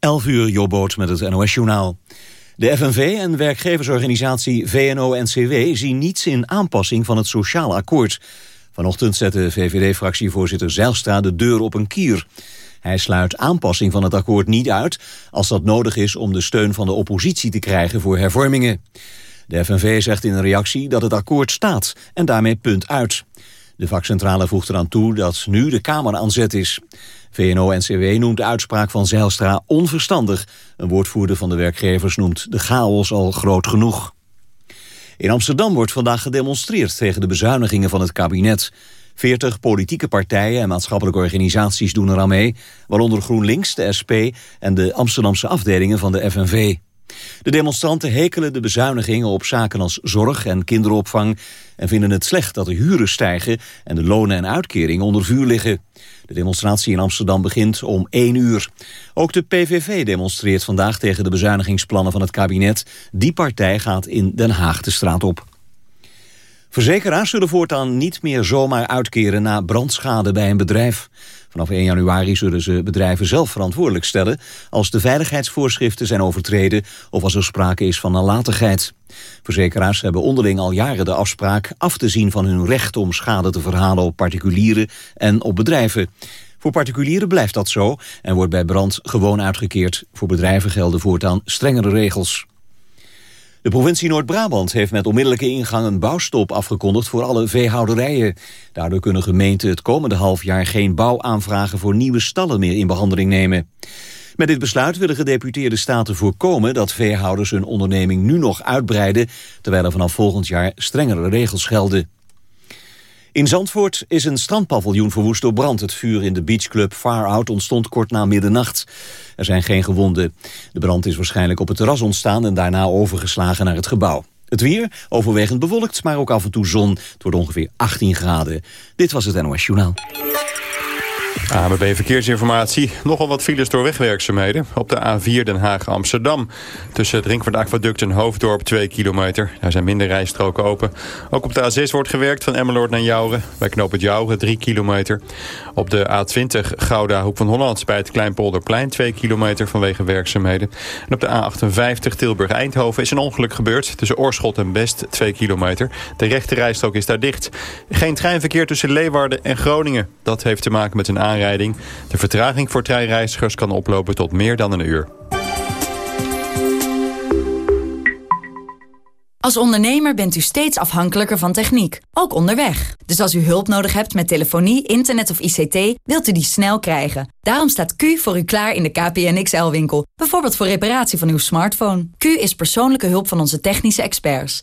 11 uur, Jobboot met het NOS-journaal. De FNV en werkgeversorganisatie VNO-NCW zien niets in aanpassing van het sociaal akkoord. Vanochtend zette VVD-fractievoorzitter Zijlstra de deur op een kier. Hij sluit aanpassing van het akkoord niet uit... als dat nodig is om de steun van de oppositie te krijgen voor hervormingen. De FNV zegt in een reactie dat het akkoord staat en daarmee punt uit. De vakcentrale voegt eraan toe dat nu de Kamer aan zet is. VNO-NCW noemt de uitspraak van Zijlstra onverstandig. Een woordvoerder van de werkgevers noemt de chaos al groot genoeg. In Amsterdam wordt vandaag gedemonstreerd tegen de bezuinigingen van het kabinet. Veertig politieke partijen en maatschappelijke organisaties doen eraan mee... waaronder GroenLinks, de SP en de Amsterdamse afdelingen van de FNV. De demonstranten hekelen de bezuinigingen op zaken als zorg en kinderopvang... en vinden het slecht dat de huren stijgen en de lonen en uitkeringen onder vuur liggen. De demonstratie in Amsterdam begint om 1 uur. Ook de PVV demonstreert vandaag tegen de bezuinigingsplannen van het kabinet. Die partij gaat in Den Haag de straat op. Verzekeraars zullen voortaan niet meer zomaar uitkeren na brandschade bij een bedrijf. Vanaf 1 januari zullen ze bedrijven zelf verantwoordelijk stellen... als de veiligheidsvoorschriften zijn overtreden of als er sprake is van nalatigheid. Verzekeraars hebben onderling al jaren de afspraak af te zien van hun recht... om schade te verhalen op particulieren en op bedrijven. Voor particulieren blijft dat zo en wordt bij brand gewoon uitgekeerd. Voor bedrijven gelden voortaan strengere regels. De provincie Noord-Brabant heeft met onmiddellijke ingang een bouwstop afgekondigd voor alle veehouderijen. Daardoor kunnen gemeenten het komende half jaar geen bouwaanvragen voor nieuwe stallen meer in behandeling nemen. Met dit besluit willen gedeputeerde staten voorkomen dat veehouders hun onderneming nu nog uitbreiden, terwijl er vanaf volgend jaar strengere regels gelden. In Zandvoort is een strandpaviljoen verwoest door brand. Het vuur in de beachclub Far Out ontstond kort na middernacht. Er zijn geen gewonden. De brand is waarschijnlijk op het terras ontstaan... en daarna overgeslagen naar het gebouw. Het weer, overwegend bewolkt, maar ook af en toe zon. Het wordt ongeveer 18 graden. Dit was het NOS Journaal. AMB Verkeersinformatie. Nogal wat files door wegwerkzaamheden. Op de A4 Den Haag-Amsterdam. Tussen het Rinkwart Aquaduct en Hoofddorp 2 kilometer. Daar zijn minder rijstroken open. Ook op de A6 wordt gewerkt van Emmeloord naar Jouren. Bij knoop het Jouren 3 kilometer. Op de A20 Gouda Hoek van Holland bij het Kleinpolderplein 2 kilometer vanwege werkzaamheden. En op de A58 Tilburg-Eindhoven is een ongeluk gebeurd. Tussen Oorschot en Best 2 kilometer. De rechte rijstrook is daar dicht. Geen treinverkeer tussen Leeuwarden en Groningen. Dat heeft te maken met een aanrijding de vertraging voor treinreizigers kan oplopen tot meer dan een uur. Als ondernemer bent u steeds afhankelijker van techniek, ook onderweg. Dus als u hulp nodig hebt met telefonie, internet of ICT, wilt u die snel krijgen. Daarom staat Q voor u klaar in de KPN XL-winkel. Bijvoorbeeld voor reparatie van uw smartphone. Q is persoonlijke hulp van onze technische experts.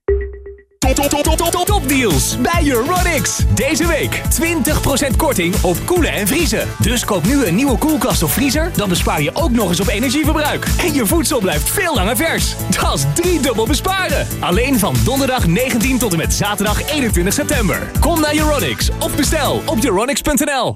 Top, top, top, top, top, top deals bij Euronics. Deze week 20% korting op koelen en vriezen. Dus koop nu een nieuwe koelkast of vriezer, dan bespaar je ook nog eens op energieverbruik. En je voedsel blijft veel langer vers. Dat is drie dubbel besparen. Alleen van donderdag 19 tot en met zaterdag 21 september. Kom naar Euronics of bestel op euronics.nl.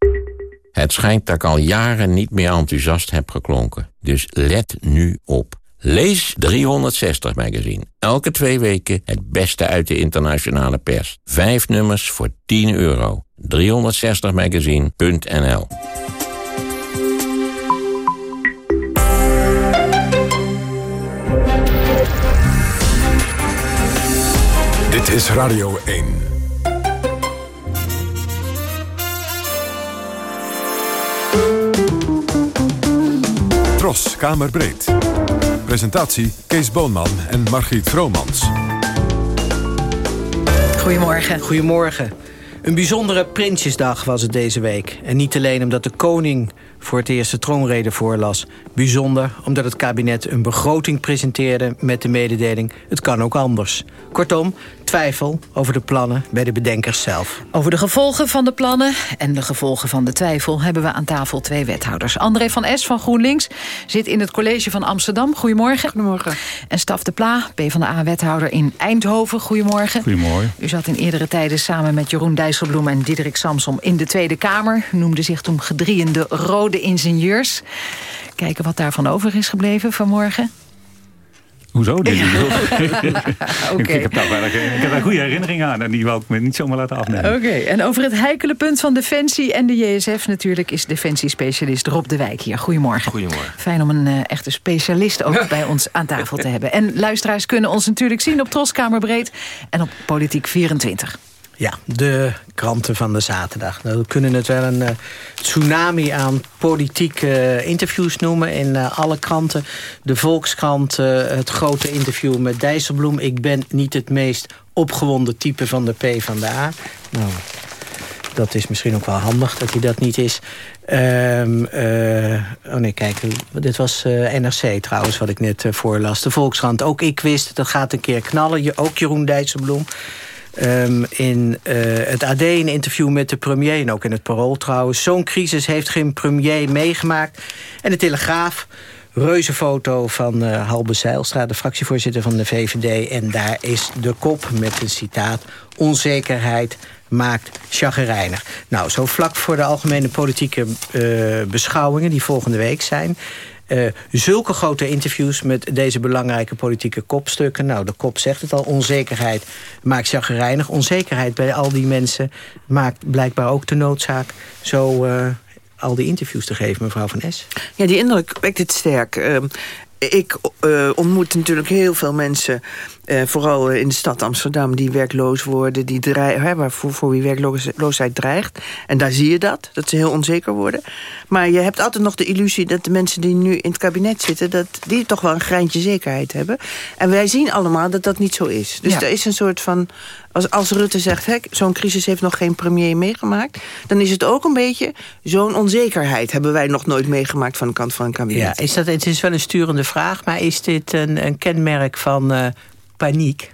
Het schijnt dat ik al jaren niet meer enthousiast heb geklonken. Dus let nu op. Lees 360 Magazine. Elke twee weken het beste uit de internationale pers. Vijf nummers voor 10 euro. 360magazine.nl Dit is Radio 1. Tros, Kamerbreed. Presentatie Kees Boonman en Margriet Vromans. Goedemorgen. Goedemorgen. Een bijzondere Prinsjesdag was het deze week. En niet alleen omdat de koning voor het eerste troonrede voorlas. Bijzonder omdat het kabinet een begroting presenteerde met de mededeling... het kan ook anders. Kortom, twijfel over de plannen bij de bedenkers zelf. Over de gevolgen van de plannen en de gevolgen van de twijfel... hebben we aan tafel twee wethouders. André van Es van GroenLinks zit in het college van Amsterdam. Goedemorgen. Goedemorgen. En Staf de Pla, PvdA-wethouder in Eindhoven. Goedemorgen. Goedemorgen. U zat in eerdere tijden samen met Jeroen Dijsselbloem en Diederik Samsom... in de Tweede Kamer. U noemde zich toen gedriende rode ingenieurs. Kijken wat daarvan over is gebleven vanmorgen. Hoezo? okay. ik, heb daar, ik heb daar goede herinneringen aan en die wil ik me niet zomaar laten afnemen. Oké, en over het heikele punt van Defensie en de JSF natuurlijk... is defensiespecialist Rob de Wijk hier. Goedemorgen. Goedemorgen. Fijn om een uh, echte specialist ook bij ons aan tafel te hebben. En luisteraars kunnen ons natuurlijk zien op Troskamerbreed en op Politiek 24. Ja, de kranten van de zaterdag. Nou, we kunnen het wel een uh, tsunami aan politieke uh, interviews noemen... in uh, alle kranten. De Volkskrant, het grote interview met Dijsselbloem. Ik ben niet het meest opgewonden type van de P. Nou, dat is misschien ook wel handig dat hij dat niet is. Um, oh nee, kijk, dit was NRC trouwens, wat ik net voorlas. De Volkskrant, ook ik wist, dat gaat een keer knallen. Je, ook Jeroen Dijsselbloem. Um, in uh, het AD een interview met de premier... en ook in het Parool trouwens. Zo'n crisis heeft geen premier meegemaakt. En de Telegraaf, reuze foto van uh, Halbe Zijlstra... de fractievoorzitter van de VVD. En daar is de kop met een citaat... onzekerheid maakt chagrijnig. Nou, zo vlak voor de algemene politieke uh, beschouwingen... die volgende week zijn... Uh, zulke grote interviews met deze belangrijke politieke kopstukken. Nou, de kop zegt het al, onzekerheid maakt chagrijnig. Onzekerheid bij al die mensen maakt blijkbaar ook de noodzaak... zo uh, al die interviews te geven, mevrouw Van Es. Ja, die indruk wekt het sterk. Uh, ik uh, ontmoet natuurlijk heel veel mensen, uh, vooral in de stad Amsterdam... die werkloos worden, die dreigen, hè, voor, voor wie werkloosheid dreigt. En daar zie je dat, dat ze heel onzeker worden. Maar je hebt altijd nog de illusie dat de mensen die nu in het kabinet zitten... dat die toch wel een greintje zekerheid hebben. En wij zien allemaal dat dat niet zo is. Dus ja. er is een soort van... Als, als Rutte zegt, zo'n crisis heeft nog geen premier meegemaakt... dan is het ook een beetje zo'n onzekerheid... hebben wij nog nooit meegemaakt van de kant van een kabinet. Ja, is dat, het is wel een sturende vraag, maar is dit een, een kenmerk van uh, paniek?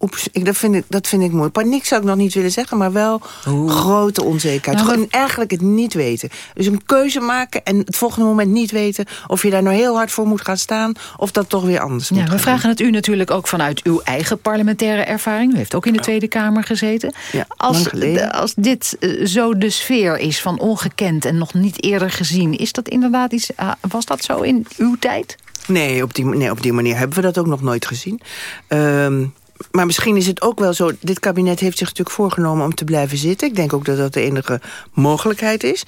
Oeps, ik, dat, vind ik, dat vind ik mooi. Paniek zou ik nog niet willen zeggen, maar wel Oeh. grote onzekerheid. Nou, Gewoon eigenlijk het niet weten. Dus een keuze maken en het volgende moment niet weten... of je daar nou heel hard voor moet gaan staan... of dat toch weer anders ja, moet We gaan vragen het u natuurlijk ook vanuit uw eigen parlementaire ervaring. U heeft ook in de Tweede Kamer gezeten. Ja, als, als dit uh, zo de sfeer is van ongekend en nog niet eerder gezien... is dat inderdaad iets, uh, was dat zo in uw tijd? Nee op, die, nee, op die manier hebben we dat ook nog nooit gezien. Um, maar misschien is het ook wel zo... dit kabinet heeft zich natuurlijk voorgenomen om te blijven zitten. Ik denk ook dat dat de enige mogelijkheid is.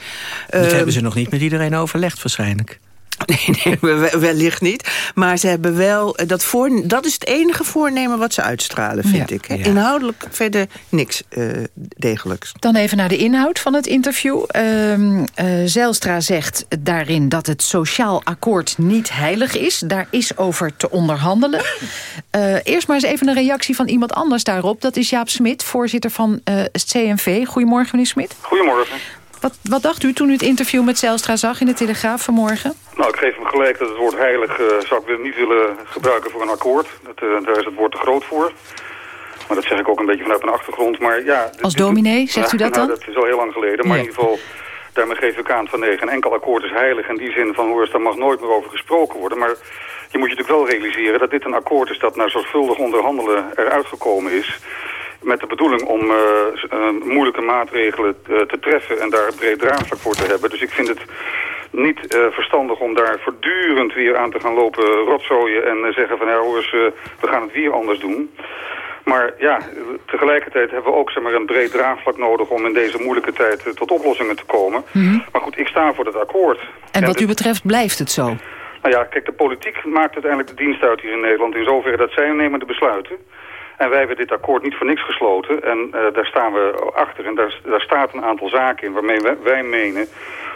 Dat uh, hebben ze nog niet met iedereen overlegd waarschijnlijk. Nee, nee, wellicht niet. Maar ze hebben wel... Dat, voor, dat is het enige voornemen wat ze uitstralen, vind ja, ik. Ja. Inhoudelijk verder niks uh, degelijks. Dan even naar de inhoud van het interview. Uh, uh, Zijlstra zegt daarin dat het sociaal akkoord niet heilig is. Daar is over te onderhandelen. Uh, eerst maar eens even een reactie van iemand anders daarop. Dat is Jaap Smit, voorzitter van het CNV. Goedemorgen, meneer Smit. Goedemorgen. Wat, wat, dacht u toen u het interview met Zijlstra zag in de Telegraaf vanmorgen? Nou, ik geef hem gelijk dat het woord heilig uh, zou ik niet willen gebruiken voor een akkoord. Dat, uh, daar is het woord te groot voor. Maar dat zeg ik ook een beetje vanuit mijn achtergrond. Maar, ja, Als dominee, zegt u dat dan? Nou, dat is al heel lang geleden. Maar in ieder geval, daarmee geef ik aan van nee, geen enkel akkoord is heilig. In die zin van, hoor, daar mag nooit meer over gesproken worden. Maar je moet je natuurlijk wel realiseren dat dit een akkoord is dat na zorgvuldig onderhandelen eruit gekomen is met de bedoeling om uh, uh, moeilijke maatregelen uh, te treffen en daar breed draagvlak voor te hebben. Dus ik vind het niet verstandig om daar voortdurend weer aan te gaan lopen rotzooien en zeggen van ja hoor eens, we gaan het weer anders doen. Maar ja, tegelijkertijd hebben we ook zeg maar, een breed draagvlak nodig om in deze moeilijke tijd tot oplossingen te komen. Mm -hmm. Maar goed, ik sta voor het akkoord. En wat u betreft blijft het zo? Nou ja, kijk, de politiek maakt uiteindelijk de dienst uit hier in Nederland in zoverre dat zij nemen de besluiten. En wij hebben dit akkoord niet voor niks gesloten. En daar staan we achter. En daar, daar staat een aantal zaken in waarmee wij, wij menen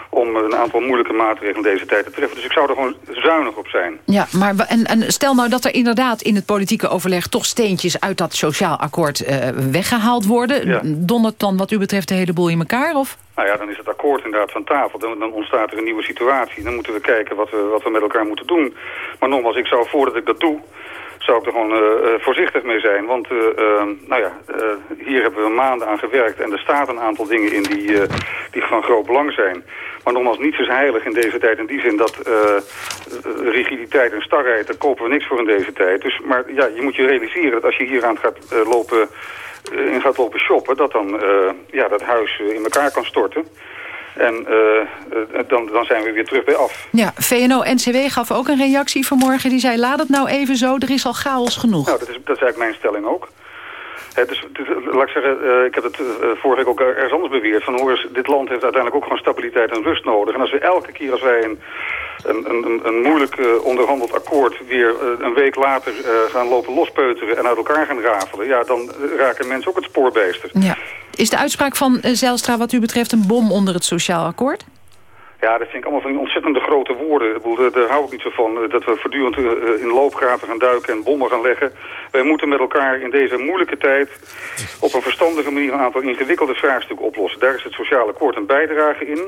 om een aantal moeilijke maatregelen deze tijd te treffen. Dus ik zou er gewoon zuinig op zijn. Ja, maar en, en stel nou dat er inderdaad in het politieke overleg... toch steentjes uit dat sociaal akkoord uh, weggehaald worden. Ja. Dondert dan wat u betreft de hele boel in elkaar? Of? Nou ja, dan is het akkoord inderdaad van tafel. Dan, dan, ontstaat er een nieuwe situatie. Dan moeten we kijken wat we, wat we met elkaar moeten doen. Maar nogmaals, ik zou voordat ik dat doe zou ik er gewoon uh, voorzichtig mee zijn. Want uh, nou ja, hier hebben we maanden aan gewerkt en er staat een aantal dingen in die, die van groot belang zijn. Maar nogmaals, niets is heilig in deze tijd. In die zin dat rigiditeit en starheid, daar kopen we niks voor in deze tijd. Dus, maar ja, je moet je realiseren dat als je hier aan gaat lopen, in gaat lopen shoppen... dat dan ja, dat huis in elkaar kan storten. En uh, dan, dan zijn we weer terug bij af. Ja, VNO-NCW gaf ook een reactie vanmorgen. Die zei, laat het nou even zo, er is al chaos genoeg. Nou, dat is, dat is eigenlijk mijn stelling ook. Het laat ik zeggen, uh, ik heb het uh, vorige week ook ergens anders beweerd. Van hoor eens, dit land heeft uiteindelijk ook gewoon stabiliteit en rust nodig. En als we elke keer als wij een, een, een, een moeilijk uh, onderhandeld akkoord weer een week later gaan lopen lospeuteren en uit elkaar gaan rafelen. Ja, dan raken mensen ook het spoorbeester. Ja. Is de uitspraak van Zelstra wat u betreft een bom onder het sociaal akkoord? Ja, dat vind ik allemaal van die ontzettende grote woorden. Daar hou ik niet zo van. Dat we voortdurend in loopgraven gaan duiken en bommen gaan leggen. Wij moeten met elkaar in deze moeilijke tijd op een verstandige manier een aantal ingewikkelde vraagstukken oplossen. Daar is het sociale akkoord een bijdrage in.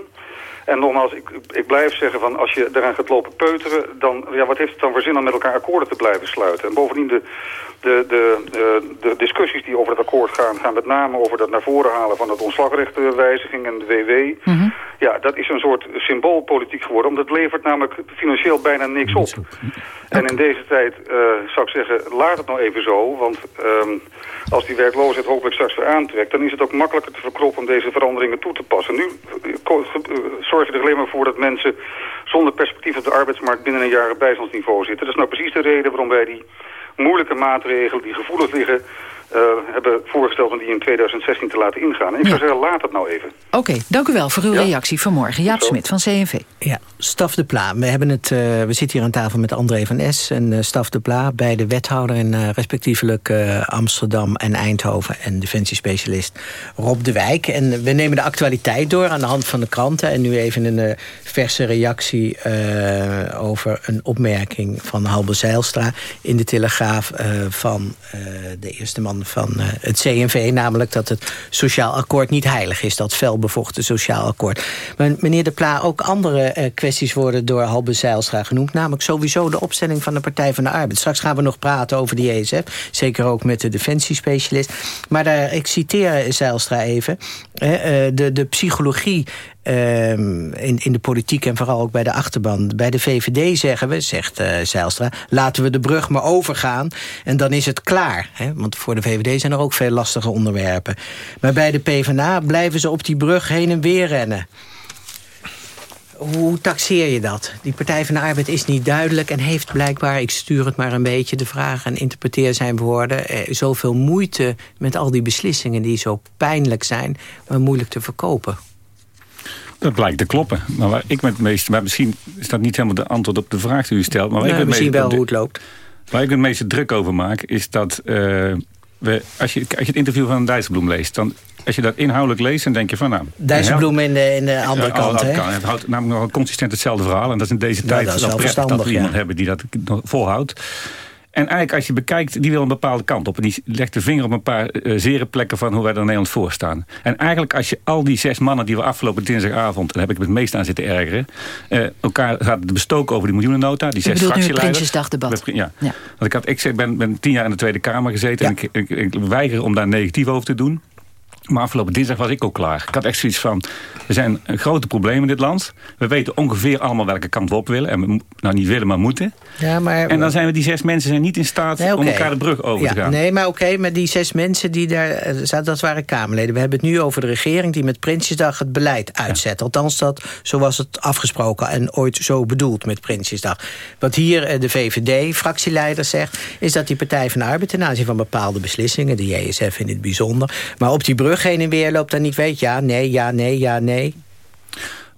En nogmaals, ik, ik blijf zeggen van als je eraan gaat lopen peuteren, dan ja, wat heeft het dan voor zin om met elkaar akkoorden te blijven sluiten? En bovendien de, de, de, de, de discussies die over het akkoord gaan, gaan met name over dat naar voren halen van het ontslagrechtenwijziging en de WW. Mhm. Ja, dat is een soort symboolpolitiek geworden, omdat het levert namelijk financieel bijna niks op. En in deze tijd uh, zou ik zeggen, laat het nou even zo, want um, als die werkloosheid hopelijk straks weer aantrekt, dan is het ook makkelijker te verkroppen om deze veranderingen toe te passen. Nu zorg je er alleen maar voor dat mensen zonder perspectief op de arbeidsmarkt binnen een jaar op bijstandsniveau zitten. Dat is nou precies de reden waarom wij die moeilijke maatregelen die gevoelig liggen... Uh, hebben voorgesteld om die in 2016 te laten ingaan. En ik zou zeggen, laat het nou even. Oké, dank u wel voor uw reactie vanmorgen. Jaap Smit van CNV. Ja, Staf de Pla. We, hebben het, uh, we zitten hier aan tafel met André van S. en uh, Staf de Pla, beide wethouder in respectievelijk Amsterdam en Eindhoven... en defensiespecialist Rob de Wijk. En we nemen de actualiteit door aan de hand van de kranten. En nu even een verse reactie over een opmerking van Halbe Zeilstra... in de Telegraaf van de eerste man van uh, het CNV... namelijk dat het sociaal akkoord niet heilig is. Dat felbevochten sociaal akkoord. Maar meneer De Pla, ook andere uh, kwesties worden door Halbe Zijlstra genoemd. Namelijk sowieso de opstelling van de Partij van de Arbeid. Straks gaan we nog praten over die ESF. Zeker ook met de defensiespecialist. Maar daar, ik citeer Zijlstra even. Uh, de, de psychologie Ehm, in, in de politiek en vooral ook bij de achterban. Bij de VVD zeggen we, zegt uh, Zijlstra... laten we de brug maar overgaan en dan is het klaar. Hè? Want voor de VVD zijn er ook veel lastige onderwerpen. Maar bij de PvdA blijven ze op die brug heen en weer rennen. Hoe taxeer je dat? Die Partij van de Arbeid is niet duidelijk en heeft blijkbaar... ik stuur het maar een beetje, de vraag en interpreteer zijn woorden... Eh, zoveel moeite met al die beslissingen die zo pijnlijk zijn... maar moeilijk te verkopen. Dat blijkt te kloppen. Maar waar ik met het meeste, maar misschien is dat niet helemaal de antwoord op de vraag die u stelt. Maar waar ik zien wel hoe het loopt. Waar ik het meeste druk over maak, is dat uh, we, als, je, als je het interview van Dijsselbloem leest, dan als je dat inhoudelijk leest, dan denk je van nou... Dijsselbloem in de, in de andere kant, hè? Het houdt namelijk nog consistent hetzelfde verhaal. En dat is in deze tijd dat, dat prettig dat we iemand hebben die dat volhoudt. En eigenlijk als je bekijkt, die wil een bepaalde kant op. En die legt de vinger op een paar uh, zere plekken van hoe wij er Nederland voor staan. En eigenlijk als je al die zes mannen die we afgelopen dinsdagavond... en daar heb ik het meest aan zitten ergeren... Uh, elkaar gaat bestoken over die miljoenennota. Die zes fractieleiders. Prinsjesdagdebat. Ja. ja. Want ik, had, ik ben, ben tien jaar in de Tweede Kamer gezeten... en ik, ik, ik weiger om daar negatief over te doen. Maar afgelopen dinsdag was ik ook klaar. Ik had echt zoiets van, er zijn grote problemen in dit land. We weten ongeveer allemaal welke kant we op willen. En we nou niet willen, maar moeten. Ja, maar, en dan zijn we die zes mensen zijn niet in staat om elkaar de brug over ja, te gaan. Nee, maar oké, okay, maar die zes mensen die daar eh, zaten, dat waren Kamerleden. We hebben het nu over de regering die met Prinsjesdag het beleid uitzet. Althans, dat, zo was het afgesproken en ooit zo bedoeld met Prinsjesdag. Wat hier eh, de VVD-fractieleider zegt, is dat die Partij van de Arbeid ten aanzien van bepaalde beslissingen, de JSF in het bijzonder, maar op die brug heen en weer loopt dan niet weet ja, nee, ja, nee, ja, nee.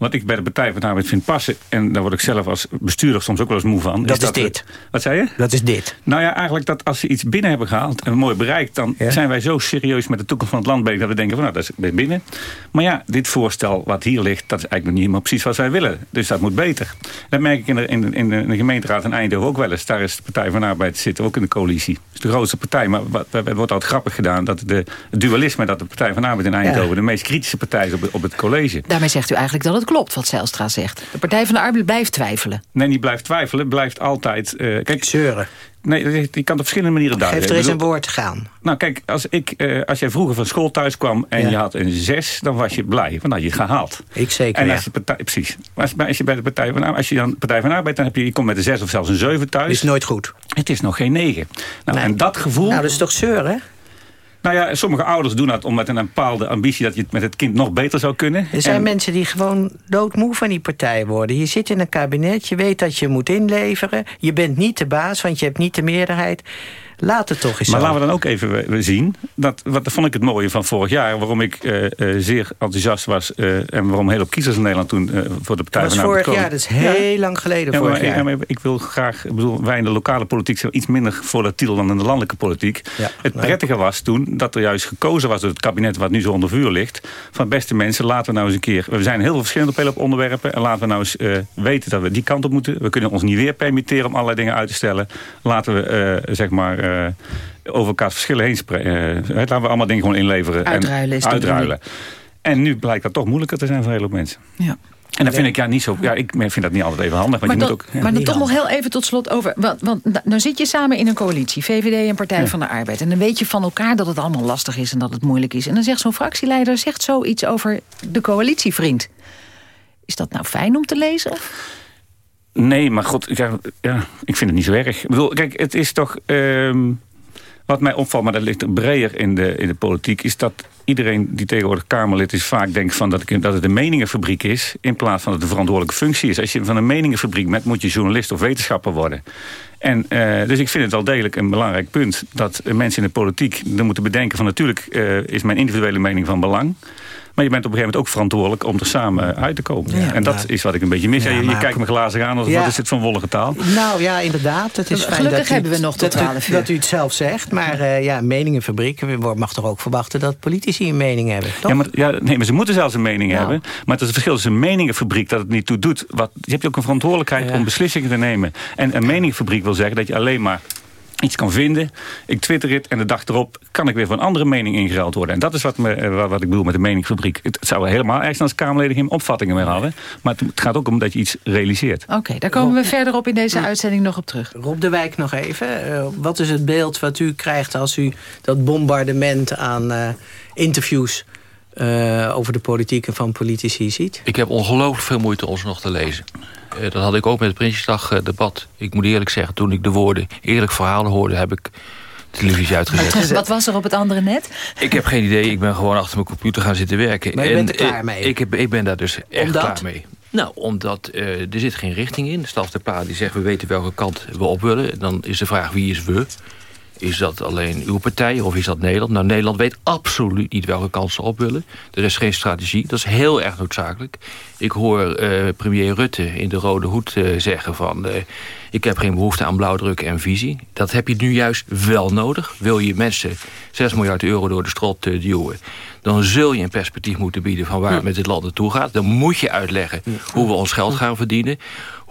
Wat ik bij de Partij van de Arbeid vind passen... en daar word ik zelf als bestuurder soms ook wel eens moe van... Dat is, dit. wat zei je? Dat is dit. Nou ja, eigenlijk dat als ze iets binnen hebben gehaald... en mooi bereikt, dan zijn wij zo serieus met de toekomst van het land bezig... dat we denken van nou, dat is binnen. Maar ja, dit voorstel wat hier ligt... dat is eigenlijk nog niet helemaal precies wat wij willen. Dus dat moet beter. Dat merk ik in de, in de, in de, gemeenteraad in Eindhoven ook wel eens. Daar is de Partij van de Arbeid zit ook in de coalitie. Het is de grootste partij, maar wat, het wordt altijd grappig gedaan... dat de, het dualisme dat de Partij van de Arbeid in Eindhoven... de meest kritische partij is op, op het college. Daarmee zegt u eigenlijk dat het klopt wat Zijlstra zegt. De Partij van de Arbeid blijft twijfelen. Nee, niet blijft twijfelen. Blijft altijd... Uh, kijk, Zeuren. Nee, die kan op verschillende manieren duiden. Geef er eens een woord gaan. Nou kijk, als, ik, uh, als jij vroeger van school thuis kwam en je had een zes, dan was je blij. Want dan had je het gehaald. Ik zeker, en als je partij, Precies. Als, als, je bij de Partij van, als je dan Partij van Arbeid, dan heb je, je komt met een zes of zelfs een zeven thuis. Is nooit goed. Het is nog geen negen. Nou, En dat gevoel... Nou, dat is toch zeuren, hè? Nou ja, sommige ouders doen dat om met een bepaalde ambitie... dat je het met het kind nog beter zou kunnen. Er zijn mensen die gewoon doodmoe van die partij worden. Je zit in een kabinet, je weet dat je moet inleveren. Je bent niet de baas, want je hebt niet de meerderheid. Laat het toch eens Maar laten we dan ook even zien. Dat, wat vond ik het mooie van vorig jaar. Waarom ik uh, zeer enthousiast was. Uh, en waarom heel veel kiezers in Nederland toen voor de Partij van de vorig jaar, dat is heel lang geleden. Ja, vorig jaar. ik wil graag, ik bedoel, wij in de lokale politiek zijn iets minder volatiel dan in de landelijke politiek. Het prettige was toen dat er juist gekozen was door het kabinet wat nu zo onder vuur ligt. Van beste mensen, laten we nou eens een keer. We zijn heel veel verschillende op onderwerpen. En laten we nou eens weten dat we die kant op moeten. We kunnen ons niet weer permitteren om allerlei dingen uit te stellen. Laten we zeg maar uh, over elkaar verschillen heen spreken. Uh, laten we allemaal dingen gewoon inleveren. Uitruilen. En, uitruilen. En nu blijkt dat toch moeilijker te zijn voor heel veel mensen. Ja. En dan vind ik ja niet zo. Ja, ik vind dat niet altijd even handig. Want maar, je dan, moet ook, ja. maar dan toch nog heel even tot slot over. Want, want dan nou zit je samen in een coalitie, VVD en Partij ja. van de Arbeid. En dan weet je van elkaar dat het allemaal lastig is en dat het moeilijk is. En dan zegt zo'n fractieleider zegt zoiets over de coalitievriend. Is dat nou fijn om te lezen? Nee, maar god, ja, ja, ik vind het niet zo erg. Ik bedoel, kijk, het is toch... Um, wat mij opvalt, maar dat ligt breder in de, in de politiek... is dat iedereen die tegenwoordig Kamerlid is vaak denkt van dat, ik, dat het een meningenfabriek is... in plaats van dat het een verantwoordelijke functie is. Als je van een meningenfabriek bent, moet je journalist of wetenschapper worden. En, uh, dus ik vind het wel degelijk een belangrijk punt... dat mensen in de politiek er moeten bedenken van... natuurlijk uh, is mijn individuele mening van belang... Maar je bent op een gegeven moment ook verantwoordelijk om er samen uit te komen. Ja, en dat maar, is wat ik een beetje mis. Ja, je, je kijkt me glazig aan, als, ja. wat is dit van wollige taal? Nou ja, inderdaad. Het is Gelukkig fijn dat hebben u, we nog tot dat, u, dat u het zelf zegt. Maar uh, ja, meningenfabriek mag toch ook verwachten dat politici een mening hebben, toch? Ja, maar, ja, nee, maar ze moeten zelfs een mening nou. hebben. Maar het is een verschil tussen een meningenfabriek dat het niet toe doet. Wat, je hebt ook een verantwoordelijkheid om beslissingen te nemen. En een meningenfabriek wil zeggen dat je alleen maar iets kan vinden. Ik twitter het en de dag erop kan ik weer van een andere mening ingeruild worden. En dat is wat, me, wat ik bedoel met de meningfabriek. Het zou helemaal ergens als Kamerleden geen opvattingen meer hadden. Maar het gaat ook om dat je iets realiseert. Oké, okay, daar komen we verderop in deze uitzending nog op terug. Rob de Wijk nog even. Uh, wat is het beeld wat u krijgt als u dat bombardement aan uh, interviews... Uh, over de politieken van politici ziet? Ik heb ongelooflijk veel moeite om ze nog te lezen. Uh, dat had ik ook met het Prinsjesdag uh, debat. Ik moet eerlijk zeggen, toen ik de woorden eerlijk verhalen hoorde... heb ik televisie uitgezet. Wat was er op het andere net? Ik heb geen idee. Ik ben gewoon achter mijn computer gaan zitten werken. Maar je bent er klaar mee? Ik, heb, ik ben daar dus echt Omdat? klaar mee. Nou, omdat uh, er zit geen richting in. Staf de Pla die zegt, we weten welke kant we op willen. Dan is de vraag, wie is we? Is dat alleen uw partij of is dat Nederland? Nou, Nederland weet absoluut niet welke kant ze op willen. Er is geen strategie. Dat is heel erg noodzakelijk. Ik hoor uh, premier Rutte in de Rode Hoed uh, zeggen van... Uh, ik heb geen behoefte aan blauwdruk en visie. Dat heb je nu juist wel nodig. Wil je mensen 6 miljard euro door de strot duwen... dan zul je een perspectief moeten bieden van waar het met dit land naartoe gaat. Dan moet je uitleggen hoe we ons geld gaan verdienen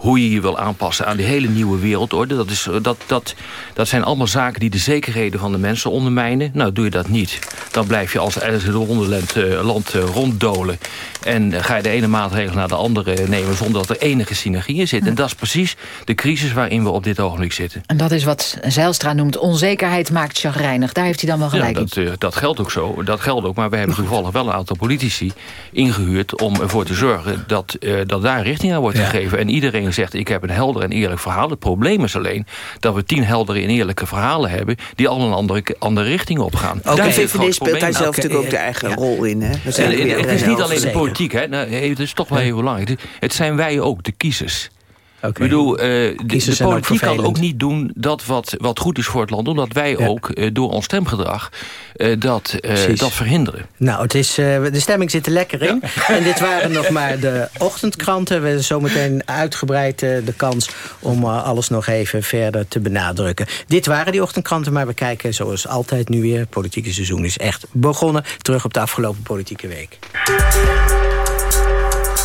hoe je je wil aanpassen aan die hele nieuwe wereldorde. Dat, is, dat, dat, dat zijn allemaal zaken die de zekerheden van de mensen ondermijnen. Nou, doe je dat niet. Dan blijf je als in Wonderland uh, land uh, ronddolen. En uh, ga je de ene maatregel naar de andere nemen... zonder dat er enige synergie in zit. En dat is precies de crisis waarin we op dit ogenblik zitten. En dat is wat Zijlstra noemt onzekerheid maakt chagrijnig. Daar heeft hij dan wel gelijk ja, dat, dat geldt ook zo. Dat geldt ook. Maar we hebben toevallig wel een aantal politici ingehuurd... om ervoor te zorgen dat, dat daar richting aan wordt ja. gegeven. En iedereen zegt, ik heb een helder en eerlijk verhaal. Het probleem is alleen dat we tien heldere en eerlijke verhalen hebben... die al een andere, andere richting opgaan. Oké, okay. VVD speelt daar zelf okay. natuurlijk ook de eigen ja. rol in. Hè? En, en, het is niet alleen de politiek, hè? Nou, het is toch wel heel belangrijk. Het zijn wij ook, de kiezers. Ik bedoel, uh, de, de politiek kan ook niet doen dat wat, wat goed is voor het land... omdat wij ook uh, door ons stemgedrag uh, dat, dat verhinderen. Nou, het is, de stemming zit er lekker in. Ja. En dit waren nog maar de ochtendkranten. We hebben zometeen uitgebreid de kans om alles nog even verder te benadrukken. Dit waren die ochtendkranten, maar we kijken zoals altijd nu weer. Het politieke seizoen is echt begonnen. Terug op de afgelopen politieke week.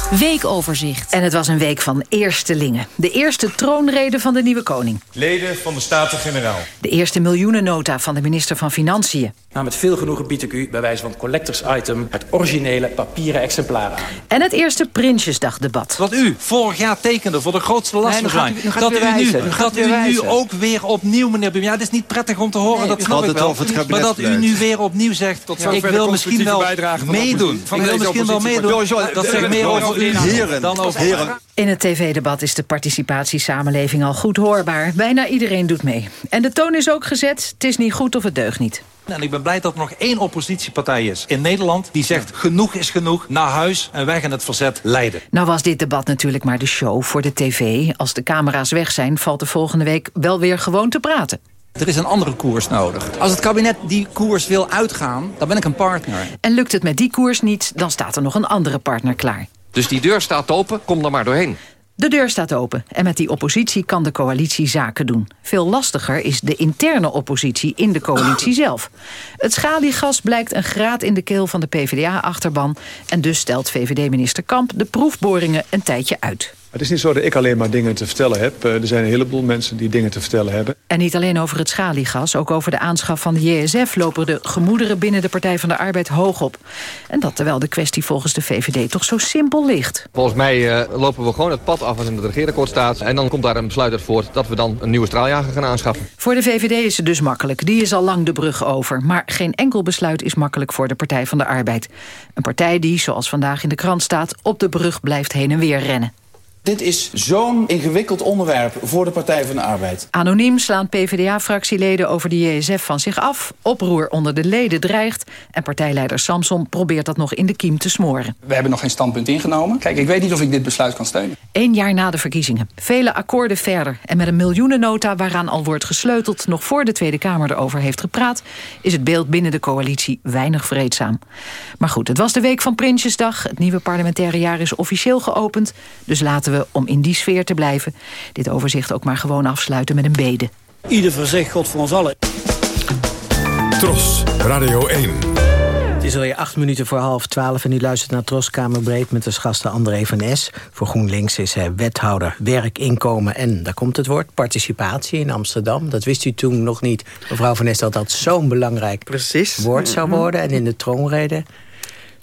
Weekoverzicht. En het was een week van eerstelingen. De eerste troonrede van de nieuwe koning. Leden van de Staten-Generaal. De eerste miljoenennota van de minister van Financiën. Nou, met veel genoegen bied ik u bij wijze van collectors item... het originele papieren exemplaar aan. En het eerste Prinsjesdagdebat. Wat u vorig jaar tekende voor de grootste lastenverlaging. Nee, dat u nu, dat u nu ook weer opnieuw, meneer Bum... Ja, het is niet prettig om te horen, nee, dat snap ik wel. Maar dat u nu weer opnieuw zegt... Tot ik wil misschien wel meedoen. Ik wil misschien wel meedoen. Dat zegt meer over u dan over heren. In het tv-debat is de participatiesamenleving al goed hoorbaar. Bijna iedereen doet mee. En de toon is ook gezet. Het is niet goed of het deugt niet. En ik ben blij dat er nog één oppositiepartij is in Nederland... die zegt genoeg is genoeg, naar huis en weg in het verzet leiden. Nou was dit debat natuurlijk maar de show voor de tv. Als de camera's weg zijn, valt de volgende week wel weer gewoon te praten. Er is een andere koers nodig. Als het kabinet die koers wil uitgaan, dan ben ik een partner. En lukt het met die koers niet, dan staat er nog een andere partner klaar. Dus die deur staat open, kom er maar doorheen. De deur staat open en met die oppositie kan de coalitie zaken doen. Veel lastiger is de interne oppositie in de coalitie zelf. Het schaliegas blijkt een graad in de keel van de PvdA-achterban... en dus stelt VVD-minister Kamp de proefboringen een tijdje uit. Het is niet zo dat ik alleen maar dingen te vertellen heb. Eh, er zijn een heleboel mensen die dingen te vertellen hebben. En niet alleen over het schaliegas, ook over de aanschaf van de JSF... lopen de gemoederen binnen de Partij van de Arbeid hoog op. En dat terwijl de kwestie volgens de VVD toch zo simpel ligt. Volgens mij uh, lopen we gewoon het pad af wat in het regeerakkoord staat... en dan komt daar een besluit uit voort dat we dan een nieuwe straaljager gaan aanschaffen. Voor de VVD is het dus makkelijk. Die is al lang de brug over. Maar geen enkel besluit is makkelijk voor de Partij van de Arbeid. Een partij die, zoals vandaag in de krant staat... op de brug blijft heen en weer rennen. Dit is zo'n ingewikkeld onderwerp voor de Partij van de Arbeid. Anoniem slaan PvdA-fractieleden over de JSF van zich af. Oproer onder de leden dreigt. En partijleider Samson probeert dat nog in de kiem te smoren. We hebben nog geen standpunt ingenomen. Kijk, ik weet niet of ik dit besluit kan steunen. Eén jaar na de verkiezingen. Vele akkoorden verder. En met een miljoenennota waaraan al wordt gesleuteld... nog voor de Tweede Kamer erover heeft gepraat... is het beeld binnen de coalitie weinig vreedzaam. Maar goed, het was de week van Prinsjesdag. Het nieuwe parlementaire jaar is officieel geopend. Dus laten we om in die sfeer te blijven, dit overzicht ook maar gewoon afsluiten met een bede. Ieder voor zich, God voor ons allen. Tros, Radio 1. Het is alweer acht minuten voor half twaalf en u luistert naar Troskamerbreed met als gasten André van Es. Voor GroenLinks is hij wethouder werk, inkomen en, daar komt het woord, participatie in Amsterdam. Dat wist u toen nog niet, mevrouw van Es, dat dat zo'n belangrijk Precies. woord zou mhm. worden. En in de troonrede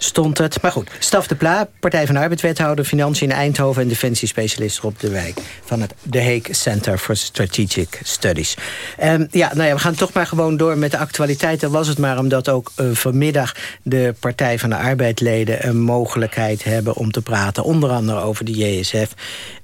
stond het. Maar goed, Staf de Pla, Partij van Arbeid wethouder... Financiën in Eindhoven en defensiespecialist Rob de Wijk... van het The Hague Center for Strategic Studies. Um, ja, nou ja, we gaan toch maar gewoon door met de actualiteit. Dan was het maar omdat ook uh, vanmiddag de Partij van de Arbeidleden... een mogelijkheid hebben om te praten. Onder andere over de JSF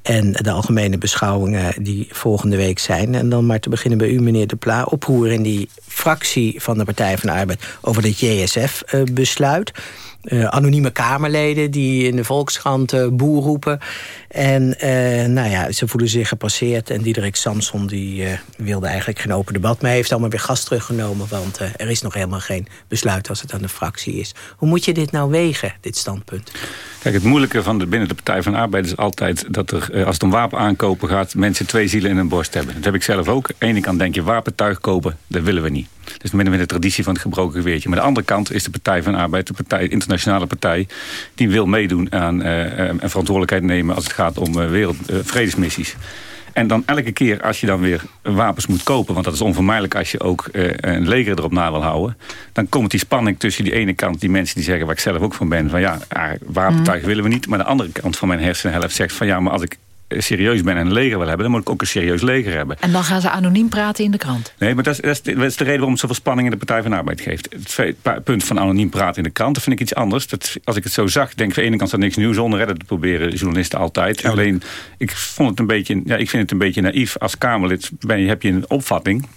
en de algemene beschouwingen die volgende week zijn. En dan maar te beginnen bij u, meneer De Pla. Oproer in die fractie van de Partij van de Arbeid over het JSF-besluit. Uh, uh, anonieme Kamerleden die in de Volkskrant uh, boer roepen. En uh, nou ja, ze voelen zich gepasseerd. En Diederik Samson die, wilde eigenlijk geen open debat meer. heeft allemaal weer gas teruggenomen. Want er is nog helemaal geen besluit als het aan de fractie is. Hoe moet je dit nou wegen, dit standpunt? Kijk, het moeilijke van de, binnen de Partij van Arbeid is altijd... dat er, als het om wapen aankopen gaat... mensen twee zielen in hun borst hebben. Dat heb ik zelf ook. Aan de ene kant denk je wapentuig kopen, dat willen we niet. Dat is min of de traditie van het gebroken geweertje. Maar aan de andere kant is de Partij van Arbeid... de partij, internationale partij die wil meedoen aan uh, en verantwoordelijkheid nemen... als het gaat om uh, wereld, vredesmissies. En dan elke keer als je dan weer wapens moet kopen... want dat is onvermijdelijk als je ook een leger erop na wil houden... dan komt die spanning tussen die ene kant... die mensen die zeggen waar ik zelf ook van ben... van ja, wapentuig mm. willen we niet. Maar de andere kant van mijn hersenhelft zegt van... ja, maar als ik serieus ben en een leger wil hebben... dan moet ik ook een serieus leger hebben. En dan gaan ze anoniem praten in de krant? Nee, maar dat is, dat is, de, reden waarom het zoveel spanning in de Partij van de Arbeid geeft. Het punt van anoniem praten in de krant, dat vind ik iets anders. Dat, als ik het zo zag, denk ik van de ene kant staat niks nieuws onder. Dat proberen journalisten altijd. Alleen, ik, vond het een beetje, ja, ik vind het een beetje naïef. Als Kamerlid ben je, heb je een opvatting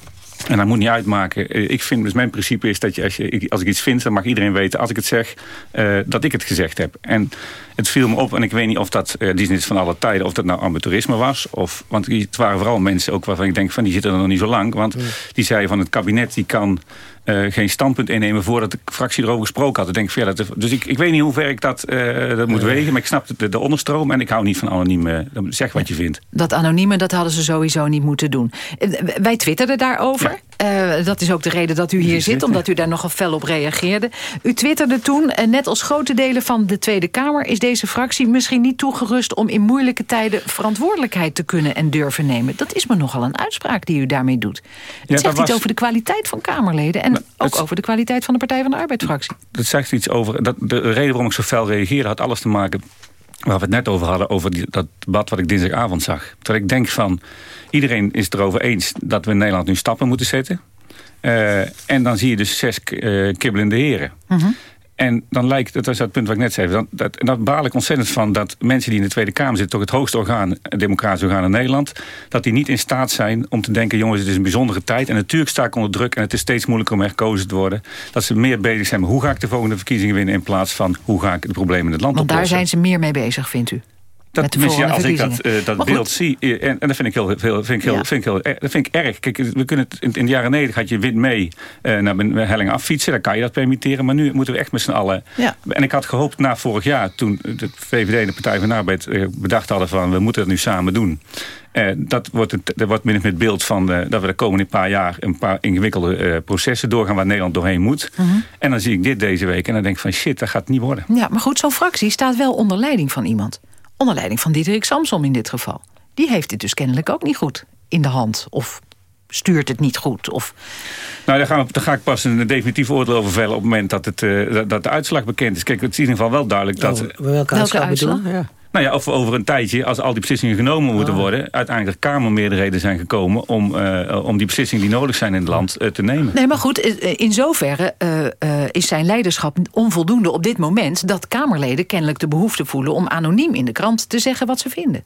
En dat moet niet uitmaken. Eh, ik vind, dus mijn principe is dat je als, je, als ik iets vind, dan mag iedereen weten, als ik het zeg, uh, dat ik het gezegd heb. En het viel me op, en ik weet niet of dat, uh, die is van alle tijden, of dat nou amateurisme was. Of, want het waren vooral mensen ook waarvan ik denk van, die zitten er nog niet zo lang. Want die zeiden van, het kabinet die kan geen standpunt innemen voordat de fractie erover gesproken had. Ik denk, ja, dat, dus ik, ik weet niet hoe ver ik dat, uh, dat moet wegen, maar ik snap de, de, onderstroom en ik hou niet van anoniem. zeg wat je vindt. Dat anonieme, dat hadden ze sowieso niet moeten doen. Wij twitterden daarover. Ja. Uh, dat is ook de reden dat u hier zit, omdat u daar nogal fel op reageerde. U twitterde toen, net als grote delen van de Tweede Kamer... is deze fractie misschien niet toegerust om in moeilijke tijden... verantwoordelijkheid te kunnen en durven nemen. Dat is me nogal een uitspraak die u daarmee doet. Het ja, zegt iets was... over de kwaliteit van Kamerleden... en ook over de kwaliteit van de Partij van de Arbeidsfractie. Dat zegt iets over... Dat, de reden waarom ik zo fel reageerde had alles te maken... waar we het net over hadden, over die, dat debat wat ik dinsdagavond zag. Terwijl ik denk van... iedereen is het erover eens dat we in Nederland nu stappen moeten zetten... Uh, en dan zie je dus zes uh, kibbelende heren. -hmm. En dan lijkt, dat is het punt wat ik net zei... Dan, dat, en dat baal ik ontzettend van dat mensen die in de Tweede Kamer zitten... toch het hoogste orgaan, het democratische orgaan in Nederland... dat die niet in staat zijn om te denken... jongens, het is een bijzondere tijd en natuurlijk sta ik onder druk... en het is steeds moeilijker om herkozen te worden. Dat ze meer bezig zijn met hoe ga ik de volgende verkiezingen winnen... in plaats van hoe ga ik de problemen in het land Want oplossen. daar zijn ze meer mee bezig, vindt u? Dat, ja, als ik dat, uh, dat beeld zie, en, en dat vind ik heel, heel, vind ik heel, ja. vind ik heel, dat vind ik erg. Kijk, we kunnen het, in, in de jaren 90 had je wind mee uh, naar de helling affietsen, dan kan je dat permitteren, maar nu moeten we echt met z'n allen. Ja. En ik had gehoopt na vorig jaar, toen de VVD en de Partij van de Arbeid bedacht hadden van we moeten het nu samen doen. dat wordt, het, dat wordt min of meer het beeld van dat we de komende paar jaar een paar ingewikkelde processen doorgaan waar Nederland doorheen moet. Mhm. En dan zie ik dit deze week en dan denk ik van shit, dat gaat niet worden. Ja, maar goed, zo'n fractie staat wel onder leiding van iemand onder leiding van Diederik Samsom in dit geval. Die heeft het dus kennelijk ook niet goed in de hand. Of stuurt het niet goed? Of... Nou, daar, gaan we, daar ga ik pas een definitief oordeel over vellen... op het moment dat, het, uh, dat, de uitslag bekend is. Kijk, het is in ieder geval wel duidelijk dat... Oh, welke uitslag, uitslag? Ja. Nou ja, of over een tijdje, als al die beslissingen genomen moeten oh. worden... uiteindelijk de Kamermeerderheden zijn gekomen... om, uh, om die beslissingen die nodig zijn in het land uh, te nemen. Nee, maar goed, in zoverre uh, is zijn leiderschap onvoldoende op dit moment... dat Kamerleden kennelijk de behoefte voelen... om anoniem in de krant te zeggen wat ze vinden.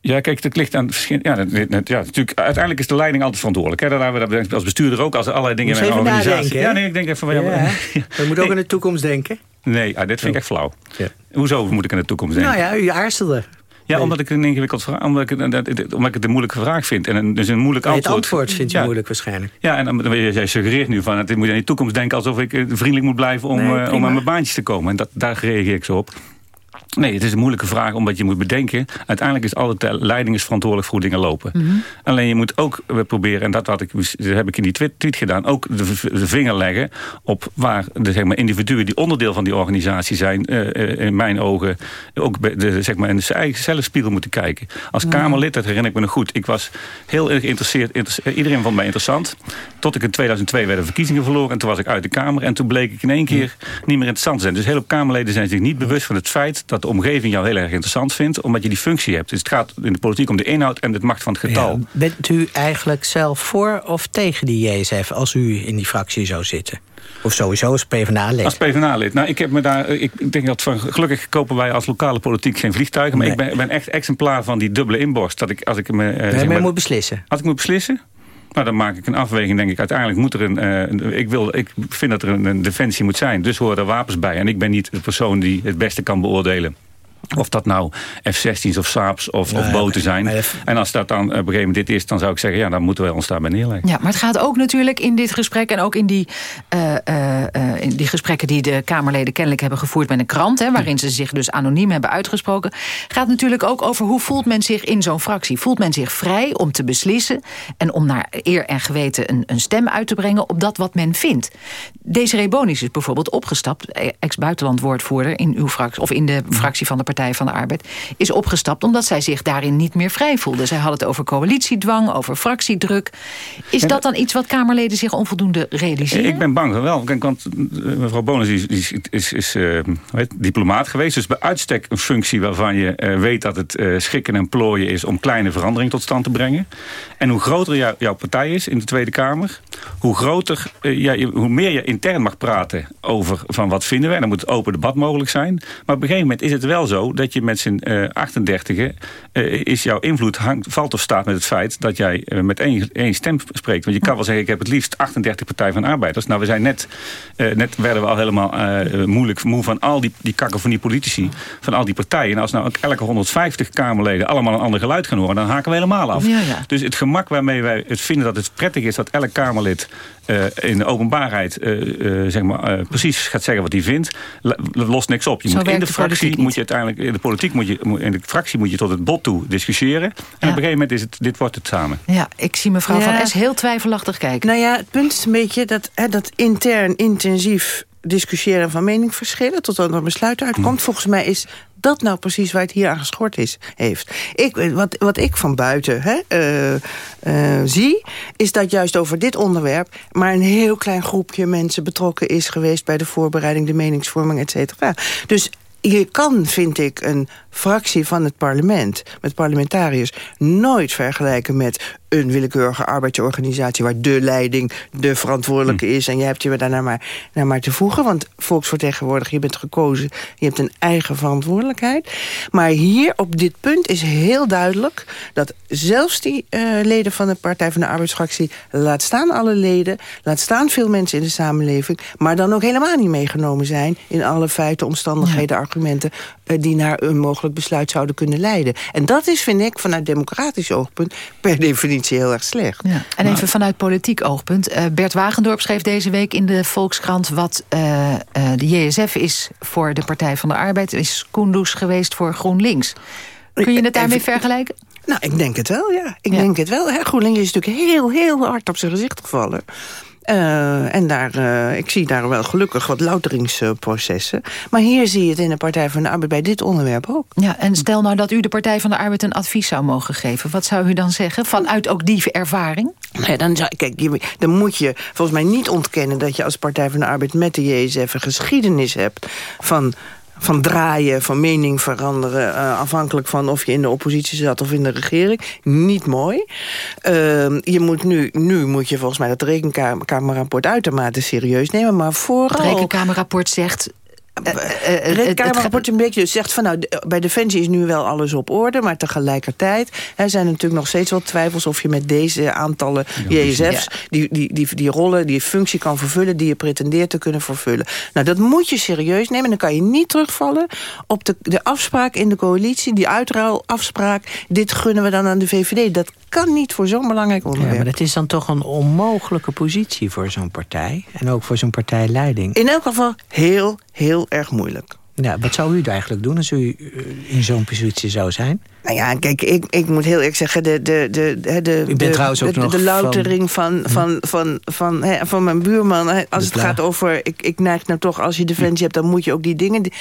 Ja, kijk, het ligt aan verschillende. Ja, ja, natuurlijk, uiteindelijk is de leiding altijd verantwoordelijk. Hè? Dat hebben we als bestuurder ook, als er allerlei dingen in een organisatie. Ja, nee, ik denk even. Ja, ja. We moeten ook in de toekomst denken. Nee, ah, dit vind ik echt flauw. Ja. Hoezo moet ik in de toekomst denken? Nou ja, u aarzelde. Ja, omdat ik het een ingewikkeld vraag, omdat ik, het, omdat ik het een moeilijke vraag vind. En dus een moeilijk antwoord. Het antwoord vind je moeilijk waarschijnlijk. Ja, en dan, jij suggereert nu van, het moet je in de toekomst denken alsof ik vriendelijk moet blijven om, nee, uh, om aan mijn baantjes te komen. En dat, daar reageer ik zo op. Nee, het is een moeilijke vraag omdat je moet bedenken... uiteindelijk is alle leiding is verantwoordelijk voor hoe dingen lopen. Mm -hmm. Alleen je moet ook proberen, en dat, had ik, dat heb ik in die tweet, tweet gedaan... ook de, de, vinger leggen op waar de zeg maar, individuen die onderdeel van die organisatie zijn... Uh, in mijn ogen ook de, zeg maar, in zijn eigen zelfspiegel moeten kijken. Als. Kamerlid, dat herinner ik me nog goed... ik was heel erg geïnteresseerd, iedereen vond mij interessant... tot ik in 2002 werden verkiezingen verloren... en toen was ik uit de Kamer en toen bleek ik in één keer niet meer interessant te zijn. Dus heel veel Kamerleden zijn zich niet bewust van het feit... dat de omgeving jou heel erg interessant vindt... omdat je die functie hebt. Dus het gaat in de politiek om de inhoud en de macht van het getal. Ja, bent u eigenlijk zelf voor of tegen die JSF... als u in die fractie zou zitten? Of sowieso als PvdA-lid? Als PvdA-lid. Nou, ik heb me daar. Ik denk dat van, gelukkig kopen wij als lokale politiek geen vliegtuigen. Maar nee. ik ben, ben, echt exemplaar van die dubbele inborst. Dat ik als ik me. Uh, nee, maar moet beslissen. Als ik moet beslissen. Nou, dan maak ik een afweging, denk ik. Uiteindelijk moet er een... Uh, ik, wil, ik vind dat er een, een defensie moet zijn. Dus horen er wapens bij. En ik ben niet de persoon die het beste kan beoordelen. Of dat nou F-16's of Saabs of, of boten zijn. En als dat dan op een gegeven moment dit is, dan zou ik zeggen... ja, dan moeten we ons daarbij neerleggen. Ja, maar het gaat ook natuurlijk in dit gesprek... en ook in die, uh, uh, in die gesprekken die de Kamerleden kennelijk hebben gevoerd met een krant... Hè, waarin ze zich dus anoniem hebben uitgesproken... gaat natuurlijk ook over hoe voelt men zich in zo'n fractie. Voelt men zich vrij om te beslissen... en om naar eer en geweten een, een stem uit te brengen op dat wat men vindt. Deze Rebonis is bijvoorbeeld opgestapt... ex-buitenlandwoordvoerder in uw fractie... of in de fractie van de Partij van de Arbeid... is opgestapt omdat zij zich daarin niet meer vrij voelde. Zij had het over coalitiedwang, over fractiedruk. Is dat dan iets wat Kamerleden zich onvoldoende realiseren? Ik ben bang van wel. Kijk, want eh, mevrouw Bonus is, is, is, is uh, weet, diplomaat geweest. Dus bij uitstek een functie waarvan je uh, weet dat het uh, schikken en plooien is... om kleine veranderingen tot stand te brengen. En hoe groter jou, jouw partij is in de Tweede Kamer... hoe, groter, ja, hoe meer je intern mag praten over van wat vinden we. En dan moet het open debat mogelijk zijn. Maar op een gegeven moment is het wel zo dat je met z'n uh, 38 uh, is jouw invloed hangt, valt of staat met het feit dat jij uh, met één, één stem spreekt. Want je kan wel zeggen, ik heb het liefst 38 Partij van Arbeiders. Nou, we zijn net, uh, net werden we al helemaal moeilijk moe van al die, die kakken van die politici, van al die partijen. En als nou ook elke 150 Kamerleden allemaal een ander geluid gaan horen, dan haken we helemaal af. Ja, ja. Dus het gemak waarmee wij het vinden dat het prettig is dat elk Kamerlid in de openbaarheid zeg maar, precies gaat zeggen wat hij vindt, lost niks op. Je Zo moet in de, de fractie moet je uiteindelijk, in de politiek moet je, in de fractie moet je tot het bot toe discussiëren. En ja. op een gegeven moment is het, dit wordt het samen. Ja, ik zie mevrouw ja. Van S heel twijfelachtig kijken. Nou ja, het punt is een beetje dat, hè, dat intern intensief discussiëren van meningsverschillen... tot er een besluit uitkomt. Hm. Volgens mij is dat nou precies waar het hier aan geschort is, heeft. Ik, wat, wat ik van buiten hè, uh, uh, zie, is dat juist over dit onderwerp... maar een heel klein groepje mensen betrokken is geweest... bij de voorbereiding, de meningsvorming, et cetera. Dus je kan, vind ik, een fractie van het parlement... met parlementariërs nooit vergelijken met een willekeurige arbeidsorganisatie... waar de leiding de verantwoordelijke hm. is... en je hebt je daar naar maar, naar maar te voegen. Want volksvertegenwoordiger, je bent gekozen... je hebt een eigen verantwoordelijkheid. Maar hier, op dit punt, is heel duidelijk... dat zelfs die uh, leden van de Partij van de Arbeidsfractie... laat staan alle leden, laat staan veel mensen in de samenleving... maar dan ook helemaal niet meegenomen zijn... in alle feiten, omstandigheden, ja. argumenten... Uh, die naar een mogelijk besluit zouden kunnen leiden. En dat is, vind ik, vanuit democratisch oogpunt... per definitie heel erg slecht. Ja. En even vanuit politiek oogpunt. Uh, Bert Wagendorp schreef deze week in de Volkskrant... wat uh, uh, de JSF is voor de Partij van de Arbeid... is Koenders geweest voor GroenLinks. Kun je het daarmee vergelijken? Nou, ik denk het wel, ja. Ik ja. denk het wel. Hè. GroenLinks is natuurlijk heel, heel hard op zijn gezicht gevallen. Uh, en daar, uh, ik zie daar wel gelukkig wat louteringsprocessen. Maar hier zie je het in de Partij van de Arbeid bij dit onderwerp ook. Ja, en stel nou dat u de Partij van de Arbeid een advies zou mogen geven. Wat zou u dan zeggen, vanuit ook die ervaring? Dan, zou, kijk, je, dan moet je volgens mij niet ontkennen... dat je als Partij van de Arbeid met de JSF een geschiedenis hebt... van van draaien, van mening veranderen... Uh, afhankelijk van of je in de oppositie zat of in de regering. Niet mooi. Uh, je moet nu, nu moet je volgens mij dat rekenkamerrapport uitermate serieus nemen. Maar vooral... Het rekenkamerrapport zegt... Uh, uh, het Kamerrapport een beetje zegt van nou, bij Defensie is nu wel alles op orde, maar tegelijkertijd hè, zijn er natuurlijk nog steeds wel twijfels of je met deze aantallen JSF's ja. die, die, die, die rollen, die functie kan vervullen die je pretendeert te kunnen vervullen. Nou, dat moet je serieus nemen. Dan kan je niet terugvallen op de, de afspraak in de coalitie, die uitruilafspraak. Dit gunnen we dan aan de VVD. Dat kan niet voor zo'n belangrijk onderwerp. Ja, maar dat is dan toch een onmogelijke positie voor zo'n partij. En ook voor zo'n partijleiding. In elk geval heel, heel erg moeilijk. Ja, wat zou u eigenlijk doen als u in zo'n positie zou zijn? Nou ja, kijk, ik, ik moet heel eerlijk zeggen... de, de, de, de, de, de, de loutering van, Hm. van, van, van, hè, van mijn buurman... Als het gaat over... Ik, ik neig nou toch, als je defensie hebt... dan moet je ook die dingen... Die,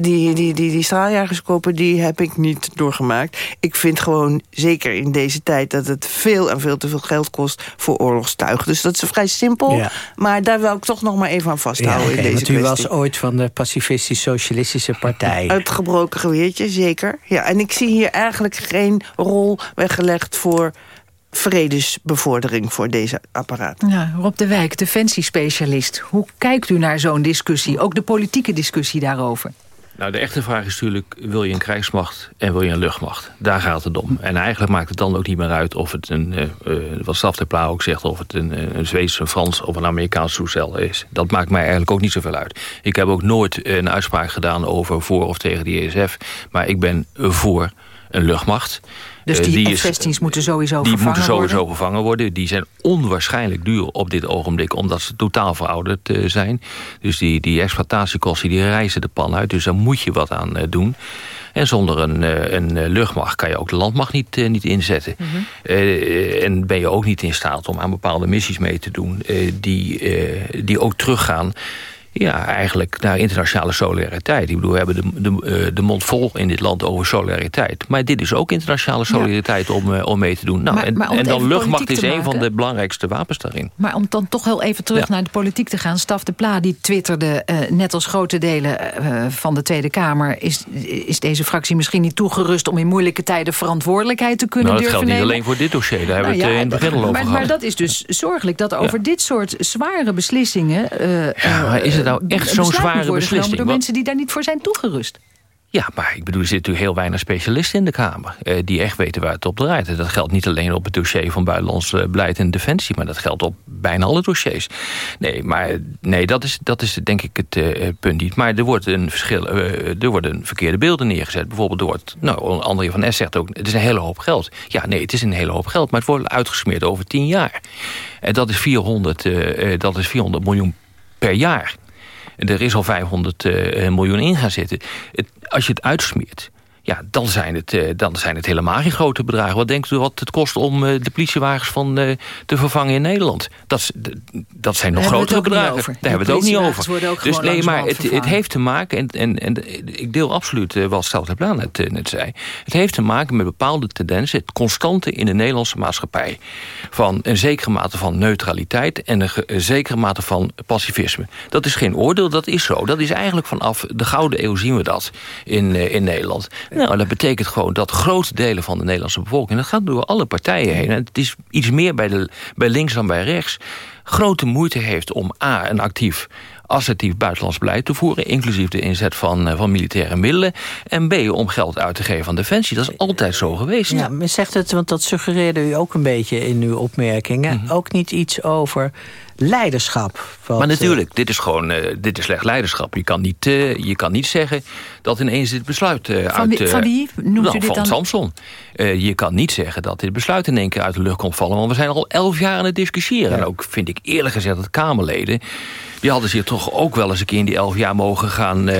die, die, die, die straaljagers kopen, die heb ik niet doorgemaakt. Ik vind gewoon, zeker in deze tijd... dat het veel en veel te veel geld kost voor oorlogstuig. Dus dat is vrij simpel. Ja. Maar daar wil ik toch nog maar even aan vasthouden Ja, in deze want u kwestie. was ooit van de pacifistisch-socialistische partij. Het gebroken geweertje, zeker. Ja, en ik zie hier eigenlijk geen rol weggelegd voor vredesbevordering voor deze apparaat. Ja, Rob de Wijk, defensiespecialist. Hoe kijkt u naar zo'n discussie? Ook de politieke discussie daarover. Nou, de echte vraag is natuurlijk, wil je een krijgsmacht en wil je een luchtmacht? Daar gaat het om. En eigenlijk maakt het dan ook niet meer uit of het een, uh, wat Staf de Pla ook zegt... of het een, een Zweeds, een Frans of een Amerikaans toestel is. Dat maakt mij eigenlijk ook niet zoveel uit. Ik heb ook nooit een uitspraak gedaan over voor of tegen de ESF. Maar ik ben voor een luchtmacht. Dus Uh, die, is- F-16's moeten sowieso die moeten sowieso worden? vervangen worden. Die zijn onwaarschijnlijk duur op dit ogenblik... omdat ze totaal verouderd eh, zijn. Dus die, die exploitatiekosten die reizen de pan uit. Dus daar moet je wat aan eh, doen. En zonder een, eh, een eh, luchtmacht kan je ook de landmacht niet, eh, niet inzetten. Eh, en ben je ook niet in staat om aan bepaalde missies mee te doen... eh, die, eh, die ook teruggaan... Ja, eigenlijk naar internationale solidariteit. Ik bedoel, we hebben de, de, eh, de mond vol in dit land over solidariteit. Maar dit is ook internationale solidariteit om, eh, om mee te doen. Nou, Maar- en, maar om en dan luchtmacht is een van de belangrijkste wapens daarin. Maar om dan toch heel even terug Ja. naar de politiek te gaan. Staf de Pla die twitterde, eh, net als grote delen eh, van de Tweede Kamer... Is, is deze fractie misschien niet toegerust om in moeilijke tijden verantwoordelijkheid te kunnen Nou, dat durven geldt niet nemen? alleen voor dit dossier. Daar hebben we Nou het in het begin al over maar, gehad. maar dat is dus zorgelijk dat over dit soort zware beslissingen... eh, Ja, maar is het nou eh, echt zo'n zware beslissing? door mensen die daar niet voor zijn toegerust. Ja, maar ik bedoel, er zitten natuurlijk heel weinig specialisten in de Kamer... Eh, die echt weten waar het op draait. En dat geldt niet alleen op het dossier van buitenlands eh, beleid en defensie... maar dat geldt op bijna alle dossiers. Nee, maar nee, dat, is, dat is denk ik het uh, punt niet. Maar er wordt een verschil, uh, er worden verkeerde beelden neergezet. Bijvoorbeeld door het, nou, André van S zegt ook... het is een hele hoop geld. Ja, nee, het is een hele hoop geld, maar het wordt uitgesmeerd over tien jaar. En dat is 400, uh, dat is 400 miljoen per jaar. Er is al 500 uh, miljoen in gaan zitten. Het, als je het uitsmeert, ja, dan zijn, het, uh, dan zijn het helemaal geen grote bedragen. Wat denkt u wat het kost om uh, de politiewagens van, uh, te vervangen in Nederland? Dat, dat zijn nog grotere bedragen. Daar hebben we het ook niet over. dus nee, maar het, het, heeft te maken, en, en, en ik deel absoluut wat Stelter Plaan net, net zei. Het heeft te maken met bepaalde tendensen, het constante in de Nederlandse maatschappij. Van een zekere mate van neutraliteit en een, een zekere mate van pacifisme. Dat is geen oordeel, dat is zo. Dat is eigenlijk vanaf de Gouden Eeuw zien we dat in, in Nederland. Nou, dat betekent gewoon dat grote delen van de Nederlandse bevolking... dat gaat door alle partijen heen. En het is iets meer bij, de, bij links dan bij rechts... grote moeite heeft om A, een actief assertief buitenlands beleid te voeren... inclusief de inzet van, eh, van militaire middelen... en B, om geld uit te geven aan defensie. Dat is altijd zo geweest. Ja, maar zegt het, want dat suggereerde u ook een beetje in uw opmerkingen... Mhm. ook niet iets over leiderschap. maar eh, natuurlijk, dit is gewoon uh, dit is slecht leiderschap. Je kan niet, uh, je kan niet zeggen dat ineens dit besluit uh, van uit... van wie noemt nou, u dit van dan? Samson. je kan niet zeggen dat dit besluit in één keer uit de lucht komt vallen. Want we zijn al elf jaar aan het discussiëren. Ja. En ook vind ik eerlijk gezegd dat Kamerleden... die hadden zich toch ook wel eens een keer in die elf jaar mogen gaan,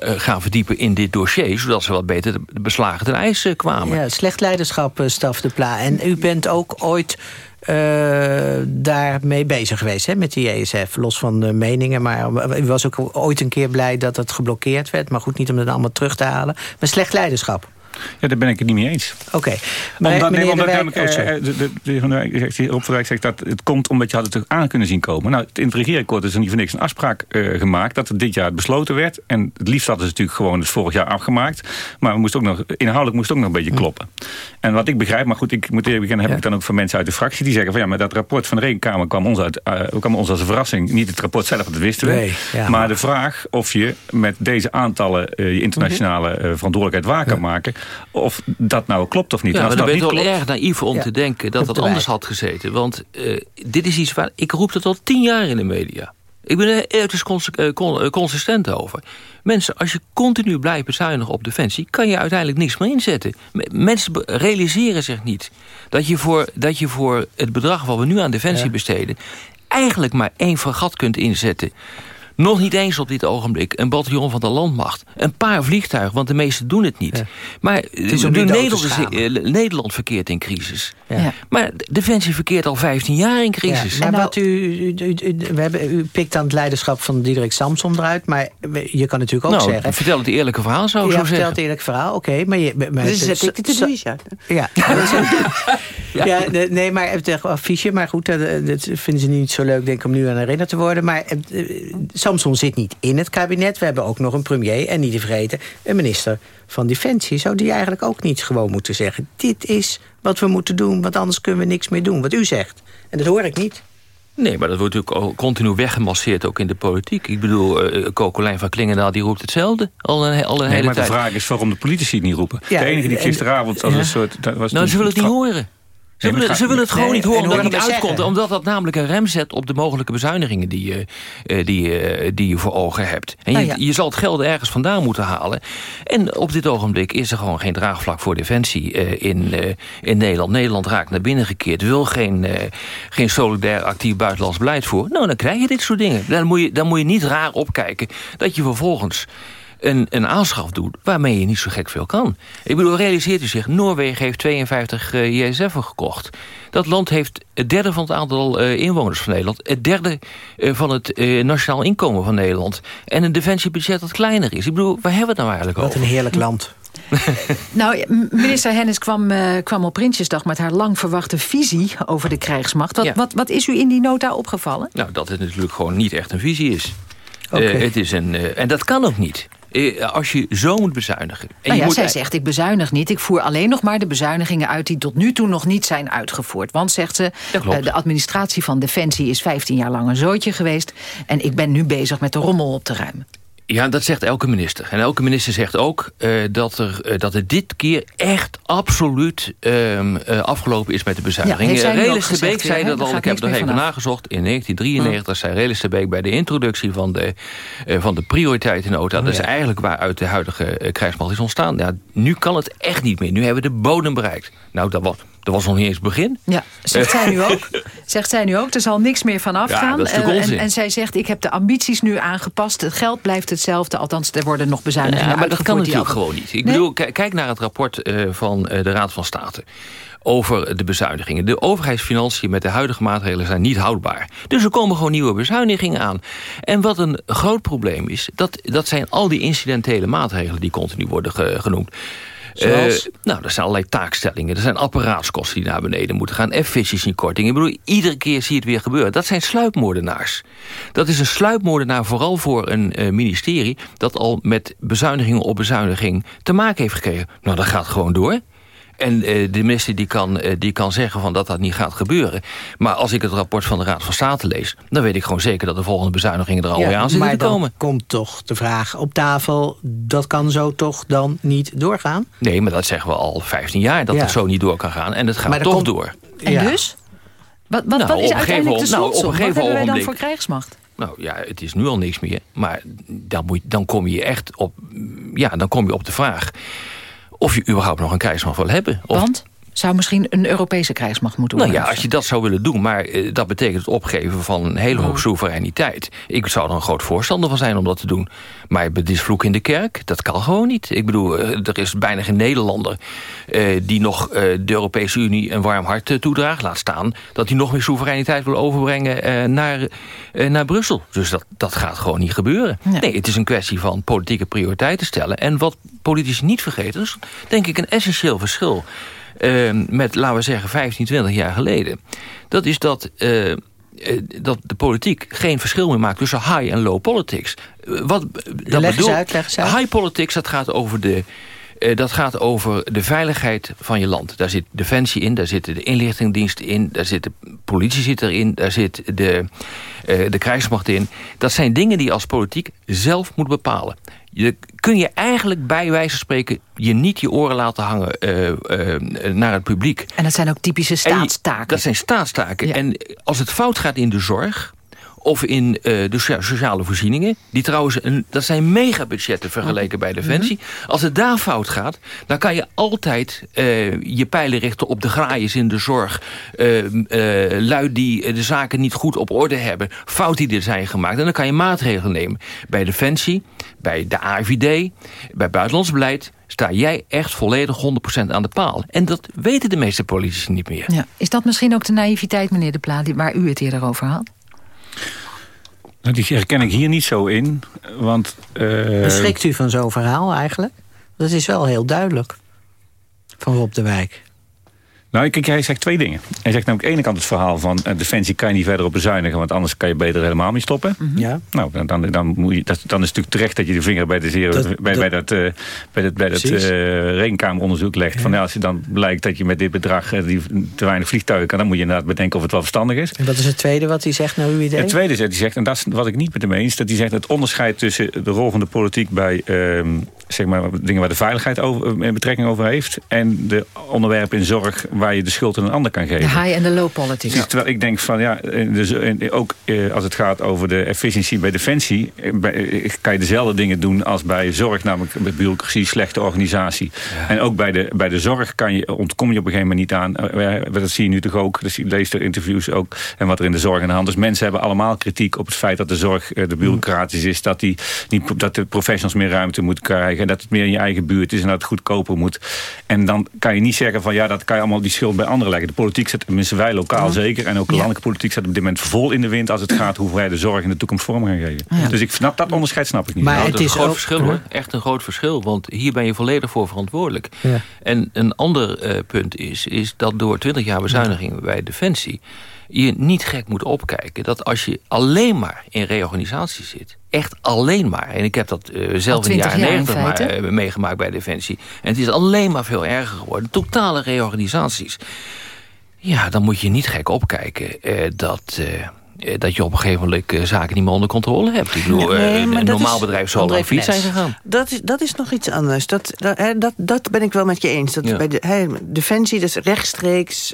gaan verdiepen in dit dossier. Zodat ze wat beter de beslagen ten ijs kwamen. Ja, slecht leiderschap, Staf de Pla. En u bent ook ooit daarmee bezig geweest hè, met die ESF. Los van de meningen. Maar u was ook ooit een keer blij dat het geblokkeerd werd. Maar goed, niet om het allemaal terug te halen. Maar slecht leiderschap. Ja, daar ben ik het niet mee eens. Oké. Okay. Omdat, nee, omdat namelijk, uh, de, de, zegt dat het komt omdat je had het aan kunnen zien komen. Nou, in het regeerakkoord is er niet voor niks een afspraak uh, gemaakt... dat het dit jaar besloten werd. En het liefst hadden ze natuurlijk gewoon het vorig jaar afgemaakt. Maar we moesten ook nog, inhoudelijk moest het ook nog een beetje kloppen. En wat ik begrijp, maar goed, ik moet eerlijk beginnen... heb ja. ik dan ook van mensen uit de fractie die zeggen van... ja, maar dat rapport van de Rekenkamer kwam ons, uit, uh, kwam ons als een verrassing. Niet het rapport zelf, dat wisten we. Nee, ja, maar, de vraag of je met deze aantallen... je internationale -hmm. verantwoordelijkheid waar kan maken of dat nou klopt of niet. Ja, maar dan ben je wel erg naïef om ja. te denken dat dat anders had gezeten. Want uh, dit is iets waar... Ik roep dat al tien jaar in de media. Ik ben er uiterst cons consistent over. Mensen, als je continu blijft bezuinigen op defensie... kan je uiteindelijk niks meer inzetten. Mensen realiseren zich niet dat je voor, dat je voor het bedrag... wat we nu aan defensie ja. besteden... eigenlijk maar één fregat kunt inzetten... Nog niet eens op dit ogenblik een bataljon van de landmacht. Een paar vliegtuigen, want de meesten doen het niet. Ja. Maar het Nederland, is, uh, Nederland verkeert in crisis. Ja. Maar Defensie verkeert al 15 jaar in crisis. Ja, maar wat u, u, u, we hebben, u pikt aan het leiderschap van Diederik Samsom eruit. Maar je kan natuurlijk ook nou, zeggen... vertel het eerlijke verhaal, zou ik ja, zo vertel het eerlijke verhaal, oké. Okay, maar je, maar dus zet ik het eruit, ja. Ja. ja. ja, nee, maar het affiche. Maar goed, dat, dat, vinden ze niet zo leuk, denk ik, om nu aan herinnerd te worden. Maar uh, Samson zit niet in het kabinet. We hebben ook nog een premier en niet te vergeten een minister van Defensie. Zou die eigenlijk ook niet gewoon moeten zeggen... dit is wat we moeten doen, want anders kunnen we niks meer doen. Wat u zegt. En dat hoor ik niet. Nee, maar dat wordt natuurlijk al continu weggemasseerd ook in de politiek. Ik bedoel, uh, Kokolijn van Klingendaal die roept hetzelfde al een, al een nee, hele maar tijd. de vraag is waarom de politici het niet roepen. Ja, de enige die gisteravond als ja. een soort... Dat was nou, ze willen het niet horen. Ze, willen, ze willen het gewoon nee, niet horen omdat het niet uitkomt. Omdat dat namelijk een rem zet op de mogelijke bezuinigingen die je, uh, die, uh, die je voor ogen hebt. En nou, je, ja. je, zal het geld ergens vandaan moeten halen. En op dit ogenblik is er gewoon geen draagvlak voor defensie uh, in, in Nederland. Nederland raakt naar binnen gekeerd. Wil geen, geen solidair actief buitenlands beleid voor. Nou, dan krijg je dit soort dingen. Dan moet je, dan moet je niet raar opkijken dat je vervolgens een, een aanschaf doet waarmee je niet zo gek veel kan. Ik bedoel, realiseert u zich, Noorwegen heeft 52 uh, JSF'en gekocht. Dat land heeft het derde van het aantal uh, inwoners van Nederland... het derde uh, van het uh, nationaal inkomen van Nederland... en een defensiebudget dat kleiner is. Ik bedoel, waar hebben we het nou eigenlijk Wat over? Wat een heerlijk land. nou, minister Hennis kwam, uh, kwam op Prinsjesdag met haar lang verwachte visie over de krijgsmacht. Wat, ja. wat, wat is u in die nota opgevallen? Nou, dat het natuurlijk gewoon niet echt een visie is. Okay. Uh, het is een, uh, en dat kan ook niet. Als je zo moet bezuinigen. En nou ja, moet zij zegt, ik bezuinig niet. Ik voer alleen nog maar de bezuinigingen uit... die tot nu toe nog niet zijn uitgevoerd. Want, zegt ze, de administratie van Defensie... is 15 jaar lang een zootje geweest... en ik ben nu bezig met de rommel op te ruimen. Ja, dat zegt elke minister. En elke minister zegt ook uh, dat, er, uh, dat het dit keer echt absoluut uh, afgelopen is met de bezuiniging. Ja, Relis de Beek zei dat al, ik heb nog even nagezocht. In 1993 zei Relis de Beek bij de introductie van de, van de prioriteitennota. Oh, dat is eigenlijk waaruit de huidige krijgsmacht is ontstaan. Ja, nu kan het echt niet meer. Nu hebben we de bodem bereikt. Nou, dat was, dat was nog niet eens het begin. Ja, zegt zij nu ook. Zegt zij nu ook. Er zal niks meer van afgaan. Ja, en, en, zij zegt, ik heb de ambities nu aangepast. Het geld blijft hetzelfde. Althans, er worden nog bezuinigingen ja, maar dat kan natuurlijk gewoon niet. Ik bedoel, kijk naar het rapport uh, van uh, de Raad van State over de bezuinigingen. De overheidsfinanciën met de huidige maatregelen zijn niet houdbaar. Dus er komen gewoon nieuwe bezuinigingen aan. En wat een groot probleem is, dat, dat zijn al die incidentele maatregelen... die continu worden ge, genoemd. Uh, nou, er zijn allerlei taakstellingen. Er zijn apparaatskosten die naar beneden moeten gaan. Efficiëntiekortingen. Ik bedoel, iedere keer zie je het weer gebeuren. Dat zijn sluipmoordenaars. Dat is een sluipmoordenaar vooral voor een uh, ministerie... dat al met bezuiniging op bezuiniging te maken heeft gekregen. Nou, dat gaat gewoon door. En uh, de minister die kan, uh, die kan zeggen van dat dat niet gaat gebeuren. Maar als ik het rapport van de Raad van State lees... dan weet ik gewoon zeker dat de volgende bezuinigingen er alweer ja, aan zitten te komen. Maar dan komt toch de vraag op tafel... dat kan zo toch dan niet doorgaan? Nee, maar dat zeggen we al 15 jaar... dat ja. het zo niet door kan gaan. En het gaat toch komt... door. En ja. dus? Wat, wat, nou, wat is uiteindelijk de slotsom? Nou, op een gegeven wat hebben wij dan voor krijgsmacht? Nou ja, het is nu al niks meer. Maar dan, moet, dan kom je echt op... Ja, dan kom je op de vraag of je überhaupt nog een krijgsmacht wil hebben. Of, Want? Zou misschien een Europese krijgsmacht moeten worden? Nou ja, als je dat zou willen doen. Maar uh, dat betekent het opgeven van een hele hoop oh. soevereiniteit. Ik zou er een groot voorstander van zijn om dat te doen. Maar het is vloek in de kerk. Dat kan gewoon niet. Ik bedoel, uh, er is bijna geen Nederlander... Uh, die nog de Europese Unie een warm hart toedraagt. Laat staan dat hij nog meer soevereiniteit wil overbrengen naar, naar Brussel. Dus dat, dat gaat gewoon niet gebeuren. Ja. Nee, het is een kwestie van politieke prioriteiten stellen. En wat politici niet vergeten, is denk ik een essentieel verschil met, laten we zeggen, 15, 20 jaar geleden. Dat is dat... Uh, dat de politiek geen verschil meer maakt tussen high en low politics. Wat, dat leg bedoel, uit, leg uit. High politics, dat gaat over de dat gaat over de veiligheid van je land. Daar zit defensie in, daar zitten de inlichtingendiensten in... daar zit de politie zit erin, daar zit de, uh, de krijgsmacht in. Dat zijn dingen die je als politiek zelf moet bepalen. Je kun je eigenlijk bij wijze van spreken je niet je oren laten hangen uh, uh, naar het publiek. En dat zijn ook typische staatstaken. dat zijn staatstaken. Ja. En als het fout gaat in de zorg of in uh, de sociale voorzieningen. Die trouwens, een, dat zijn megabudgetten vergeleken bij Defensie. Mhm. Als het daar fout gaat, dan kan je altijd uh, je pijlen richten op de graaiers in de zorg. Uh, lui die de zaken niet goed op orde hebben. Fouten die er zijn gemaakt. En dan kan je maatregelen nemen. Bij Defensie, bij de AIVD, bij buitenlands beleid sta jij echt volledig 100% aan de paal. En dat weten de meeste politici niet meer. Ja. Is dat misschien ook de naïviteit, meneer De Pla, waar u het eerder over had? Nou, die herken ik hier niet zo in. Want, uh... Schrikt u van zo'n verhaal eigenlijk? Dat is wel heel duidelijk. Van Rob de Wijk. Nou, kijk, hij zegt twee dingen. Hij zegt namelijk aan de ene kant het verhaal van... Uh, Defensie kan je niet verder op bezuinigen... want anders kan je beter helemaal mee stoppen. Mm -hmm. Ja. Nou, dan, dan, dan, moet je, dat, dan is het natuurlijk terecht dat je de vinger bij, de zero, dat, bij, dat, bij dat, uh, bij dat, bij dat uh, rekenkameronderzoek legt. Ja. Van, ja, als je dan blijkt dat je met dit bedrag die, te weinig vliegtuigen kan... dan moet je inderdaad bedenken of het wel verstandig is. En wat is het tweede wat hij zegt naar uw idee? Het tweede is dat hij zegt, en dat is wat ik niet met hem eens... dat hij zegt het onderscheid tussen de rol van de politiek bij... Ehm, zeg maar, dingen waar de veiligheid over, betrekking over heeft... en de onderwerpen in zorg waar je de schuld aan een ander kan geven. De high en de low politics. Dus terwijl ik denk van ja, dus, ook als het gaat over de efficiëntie bij Defensie... kan je dezelfde dingen doen als bij zorg, namelijk met bureaucratie, slechte organisatie. Ja. En ook bij de, bij de zorg kan je, ontkom je op een gegeven moment niet aan. Dat zie je nu toch ook, je leest er interviews ook... en wat er in de zorg aan de hand is. Mensen hebben allemaal kritiek op het feit dat de zorg de bureaucratisch is... dat, die, niet, dat de professionals meer ruimte moeten krijgen... en dat het meer in je eigen buurt is en dat het goedkoper moet. En dan kan je niet zeggen van ja, dat kan je allemaal die schuld bij anderen leggen. De politiek zit, tenminste wij lokaal ja. zeker... en ook de landelijke politiek zit op dit moment vol in de wind... als het gaat hoe wij de zorg in de toekomst vorm gaan geven. Ja. Dus ik snap dat onderscheid snap ik niet. Maar nou, het is een groot ook, verschil hoor. Echt een groot verschil. Want hier ben je volledig voor verantwoordelijk. Ja. En een ander uh, punt is, is dat door 20 jaar bezuiniging bij Defensie je niet gek moet opkijken... dat als je alleen maar in reorganisatie zit... echt alleen maar... en ik heb dat uh, zelf in de jaren 90 maar, uh, meegemaakt bij Defensie... en het is alleen maar veel erger geworden. Totale reorganisaties. Ja, dan moet je niet gek opkijken uh, dat dat je op een gegeven moment zaken niet meer onder controle hebt. Ik bedoel, een normaal bedrijf zal er fiets zijn gegaan. Dat is, dat is nog iets anders. Dat, dat, dat, dat ben ik wel met je eens. Dat bij de Defensie, dat is rechtstreeks...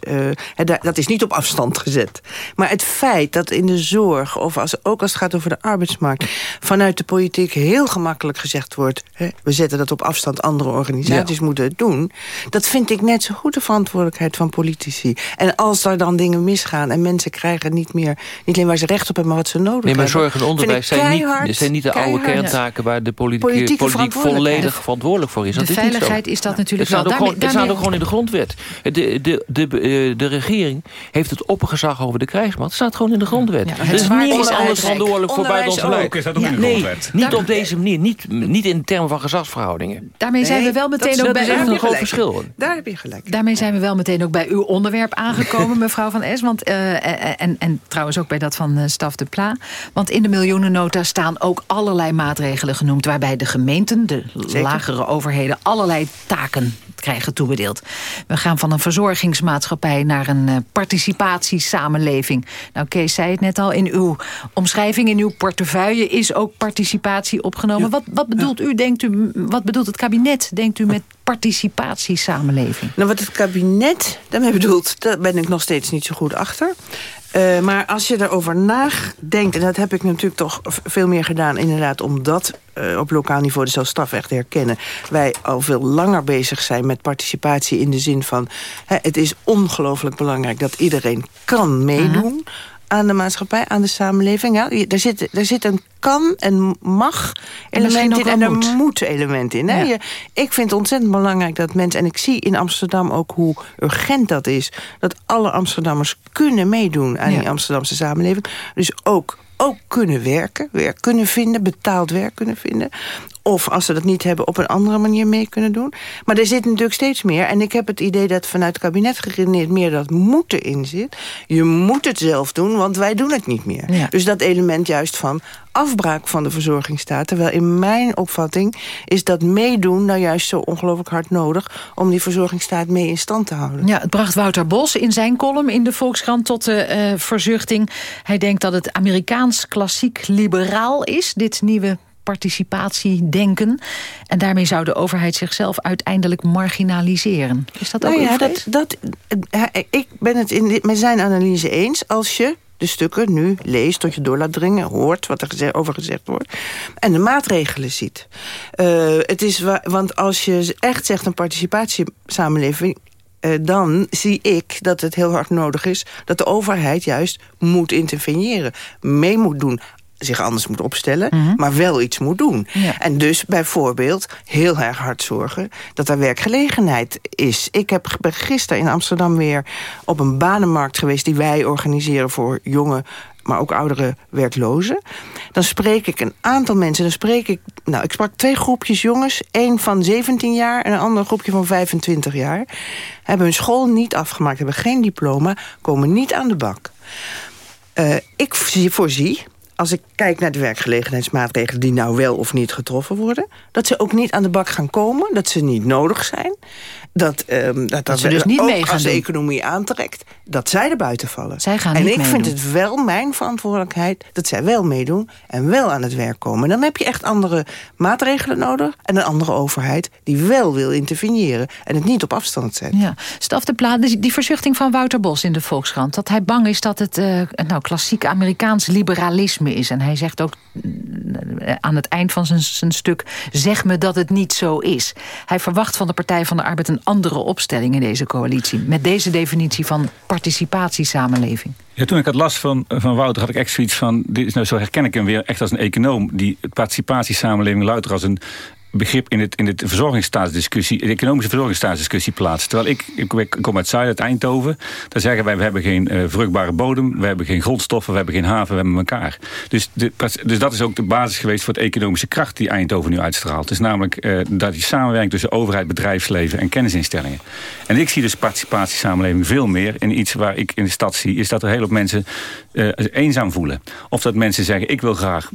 dat is niet op afstand gezet. Maar het feit dat in de zorg, of als, ook als het gaat over de arbeidsmarkt... vanuit de politiek heel gemakkelijk gezegd wordt... we zetten dat op afstand, andere organisaties moeten het doen... dat vind ik net zo goed de verantwoordelijkheid van politici. En als er dan dingen misgaan en mensen krijgen niet meer... niet alleen waar ze recht op hebben, maar wat ze nodig hebben... Nee, maar zorg en onderwijs zijn niet, zijn niet de oude kerntaken... waar de politiek, politiek volledig verantwoordelijk voor is. De veiligheid is dat natuurlijk wel. Het staat, ook gewoon in de grondwet. De, de, de, de, de regering heeft het opgezag over de krijgsmacht. Het staat gewoon in de grondwet. Ja, is niemand anders verantwoordelijk voor buitenlands beleid. Is dat ook in de grondwet? Nee, niet op deze manier. Niet, niet in termen van gezagsverhoudingen. Daarmee zijn we wel meteen ook bij... Dat is echt een groot verschil. Daar heb je gelijk. Daarmee zijn we wel meteen ook bij uw onderwerp aangekomen, mevrouw Van Es. Want, en, en trouwens ook bij dat van uh, Staf de Pla. Want in de miljoenennota staan ook allerlei maatregelen genoemd... waarbij de gemeenten, de lagere overheden... allerlei taken krijgen toebedeeld. We gaan van een verzorgingsmaatschappij naar een uh, participatiesamenleving. Nou, Kees zei het net al, in uw omschrijving, in uw portefeuille... is ook participatie opgenomen. Wat, wat bedoelt u, denkt u, wat bedoelt het kabinet, denkt u, met participatiesamenleving? Nou, wat het kabinet daarmee bedoelt, daar ben ik nog steeds niet zo goed achter. Uh, maar als je erover nadenkt, en dat heb ik natuurlijk toch veel meer gedaan... inderdaad, om dat uh, op lokaal niveau de zelfstraf echt te herkennen... wij al veel langer bezig zijn met participatie in de zin van... Hè, het is ongelooflijk belangrijk dat iedereen kan meedoen aan de maatschappij, aan de samenleving. Ja, er, zit, zit een kan en mag element in en een moet element in. Hè? Je, ik vind het ontzettend belangrijk dat mensen... en ik zie in Amsterdam ook hoe urgent dat is... dat alle Amsterdammers kunnen meedoen aan die Amsterdamse samenleving. Dus ook ook kunnen werken, werk kunnen vinden, betaald werk kunnen vinden. Of als ze dat niet hebben, op een andere manier mee kunnen doen. Maar er zit natuurlijk steeds meer. En ik heb het idee dat vanuit het kabinet geredeneerd meer dat moeten in zit. Je moet het zelf doen, want wij doen het niet meer. Dus dat element juist van afbraak van de verzorgingsstaat. Terwijl in mijn opvatting is dat meedoen nou juist zo ongelooflijk hard nodig... om die verzorgingsstaat mee in stand te houden. Ja, het bracht Wouter Bos in zijn column in de Volkskrant tot de uh, verzuchting. Hij denkt dat het Amerikaans klassiek liberaal is, dit nieuwe participatiedenken. En daarmee zou de overheid zichzelf uiteindelijk marginaliseren. Is dat ook nou ja, dat, dat, eh, Ik ben het in, met zijn analyse eens. Als je de stukken nu leest, tot je door laat dringen... hoort wat er over gezegd wordt... en de maatregelen ziet. Uh, het is want als je echt zegt een participatiesamenleving... Uh, dan zie ik dat het heel hard nodig is... dat de overheid juist moet interveneren. Mee moet doen zich anders moet opstellen, mhm. maar wel iets moet doen. En dus bijvoorbeeld heel erg hard zorgen dat er werkgelegenheid is. Ik heb gisteren in Amsterdam weer op een banenmarkt geweest... die wij organiseren voor jonge maar ook oudere werklozen. Dan spreek ik een aantal mensen. Dan spreek ik, nou, ik sprak twee groepjes jongens. één van 17 jaar en een ander groepje van 25 jaar. Hebben hun school niet afgemaakt, hebben geen diploma... komen niet aan de bak. Uh, ik voorzie als ik kijk naar de werkgelegenheidsmaatregelen... die nou wel of niet getroffen worden... dat ze ook niet aan de bak gaan komen, dat ze niet nodig zijn... dat, um, dat, dat, ze dus niet mee gaan als de economie aantrekt... dat zij er buiten vallen. Zij gaan en niet ik vind het wel mijn verantwoordelijkheid... dat zij wel meedoen en wel aan het werk komen. Dan heb je echt andere maatregelen nodig... en een andere overheid die wel wil interveneren... en het niet op afstand zet. Ja. Staf de Plaat, die, die verzuchting van Wouter Bos in de Volkskrant... dat hij bang is dat het uh, nou, klassiek Amerikaans liberalisme is. En hij zegt ook eh, aan het eind van zijn, zijn stuk... zeg me dat het niet zo is. Hij verwacht van de Partij van de Arbeid een andere opstelling in deze coalitie. Met deze definitie van participatiesamenleving. Ja, toen ik het las van, van Wouter had ik echt zoiets van... Dit is nou, zo herken ik hem weer echt als een econoom... die participatiesamenleving louter als een begrip in, het, in de verzorgingsstaatsdiscussie, de economische verzorgingsstaatsdiscussie plaatst. Terwijl ik, ik, kom uit Zuid, uit Eindhoven, daar zeggen wij, we hebben geen uh, vruchtbare bodem, we hebben geen grondstoffen, we hebben geen haven, we hebben elkaar. Dus, dus dat is ook de basis geweest voor de economische kracht die Eindhoven nu uitstraalt. Het is namelijk uh, dat die samenwerking tussen overheid, bedrijfsleven en kennisinstellingen. En ik zie dus participatiesamenleving veel meer in iets waar ik in de stad zie, is dat er heel veel mensen uh, eenzaam voelen. Of dat mensen zeggen, ik wil graag